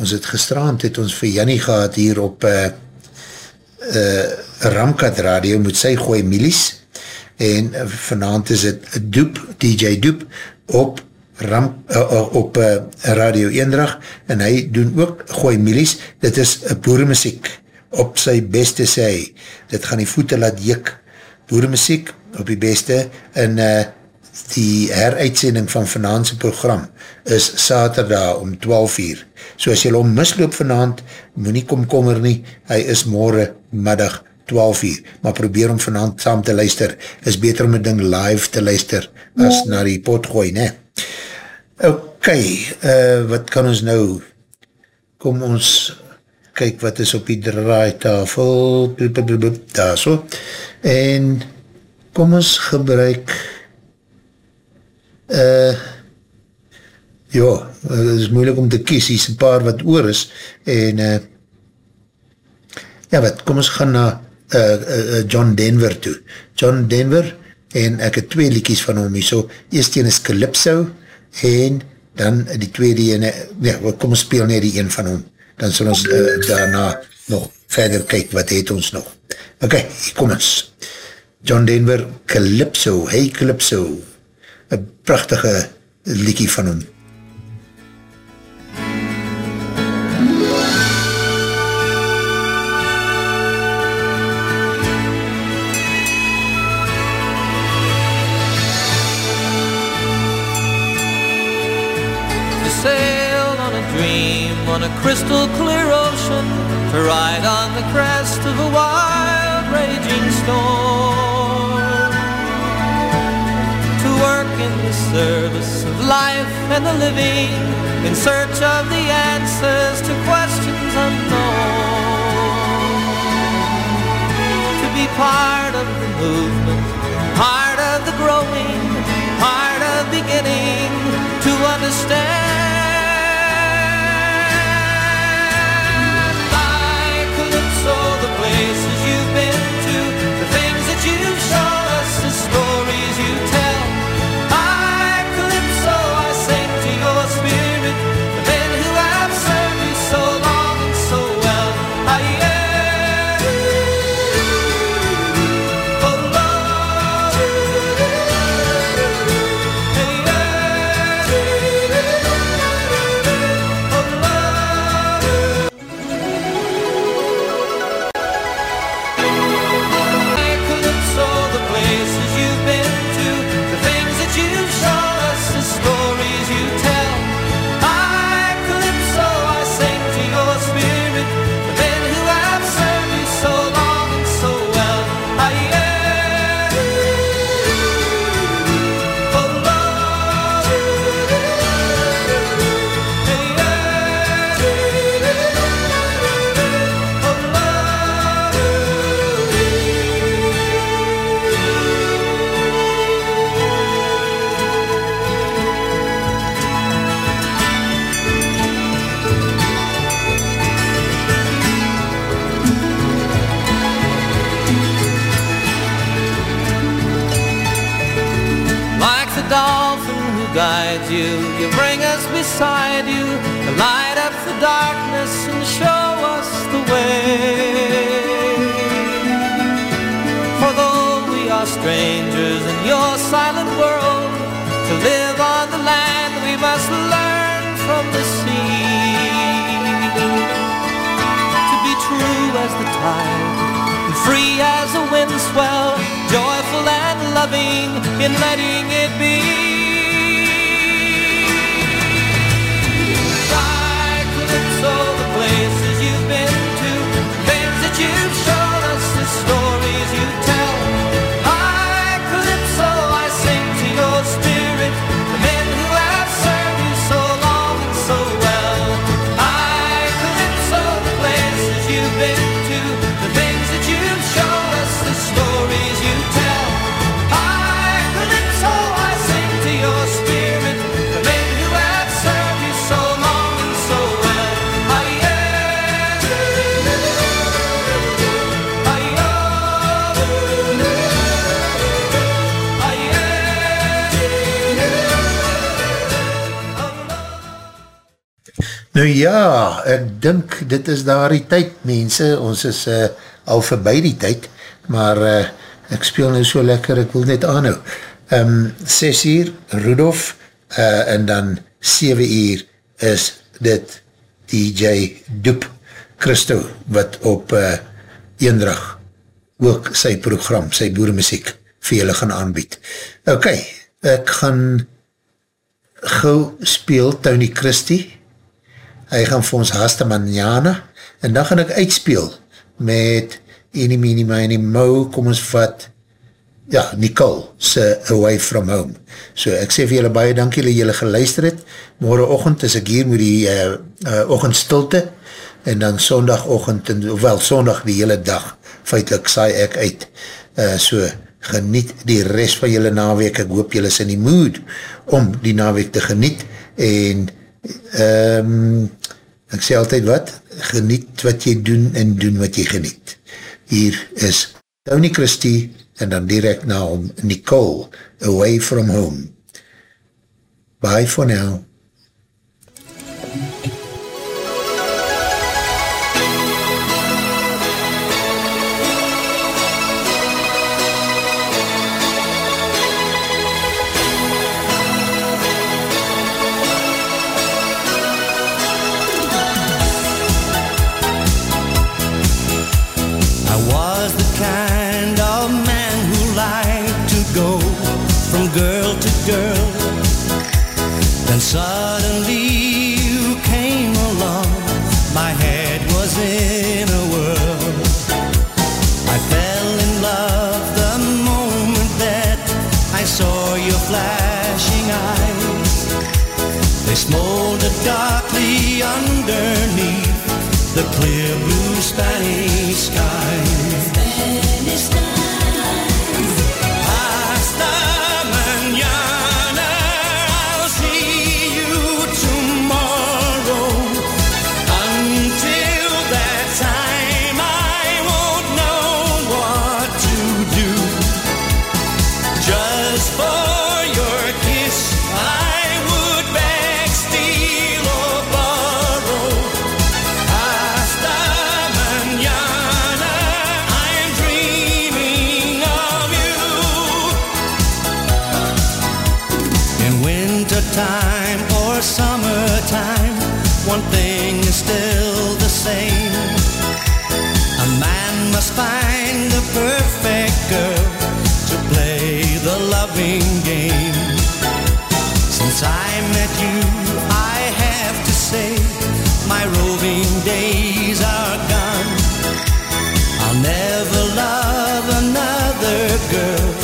Ons het gestraand, het ons vir Jannie gehad hier op uh, uh, Ramkat Radio, met sy Gooi Milies, en uh, vanavond is het Doep, DJ Doep, op Ram, uh, op uh, Radio Eendrag. En hy doen ook gooi milies, dit is uh, boeremuziek op sy beste sê dit gaan die voete laat jik boeremuziek op die beste. En uh, die heruitsending van vanavondse program is saterdag om 12 uur. So as jy om misloop vanavond moet nie komkommer nie, hy is morgen middag 12 uur, maar probeer om vanavond saam te luister, is beter om een ding live te luister as na die pot gooi, ne? Ok, uh, wat kan ons nou, kom ons kyk wat is op die draaitafel, daar so, en kom ons gebruik, uh, ja, het is moeilik om te kies, hier is een paar wat oor is, en uh, ja wat, kom ons gaan na uh, uh, John Denver toe, John Denver, en ek het twee liekies van hom hier so, eerst een is Calypso, en dan die tweede ene, ja, kom ons speel nie die een van hom, dan sal ons uh, daarna nog verder kyk, wat het ons nog. Ok, kom ons. John Denver, Calypso, Hey Calypso, een prachtige liekie van hom. on a dream on a crystal clear ocean to ride on the crest of a wild raging storm. The service of life and the living in search of the answers to questions unknown. To be part of the movement, part of the growing, part of beginning to understand. Ja, ek dink dit is daar die tyd, mense, ons is uh, al voorbij die tyd, maar uh, ek speel nou so lekker, ek wil net aanhou. Um, 6 uur, Rudolf, uh, en dan 7 uur is dit DJ Doep Christo, wat op uh, Eendrag ook sy program, sy boeremuziek, vir julle gaan aanbied. Ok, ek gaan gauw speel Tony Christie, hy gaan vir ons Haste Manjana, en dan gaan ek uitspeel met Enie Mini Mini Mo, kom ons vat, ja, Nicole, se Away From Home. So ek sê vir julle baie dankie dat julle geluister het, morgenochtend is ek hier met die uh, uh, ochendstilte, en dan sondagochtend, en, wel sondag die hele dag, feitlik saai ek uit, uh, so geniet die rest van julle naweek, ek hoop julle is in die mood om die naweek te geniet, en um, ek sê altyd wat, geniet wat jy doen en doen wat jy geniet. Hier is Tony Christie en dan direct na hom Nicole, Away From Home. Bye for now. spijt. wintertime or summertime, one thing is still the same. A man must find the perfect girl to play the loving game. Since I met you, I have to say, my roving days are gone. I'll never love another girl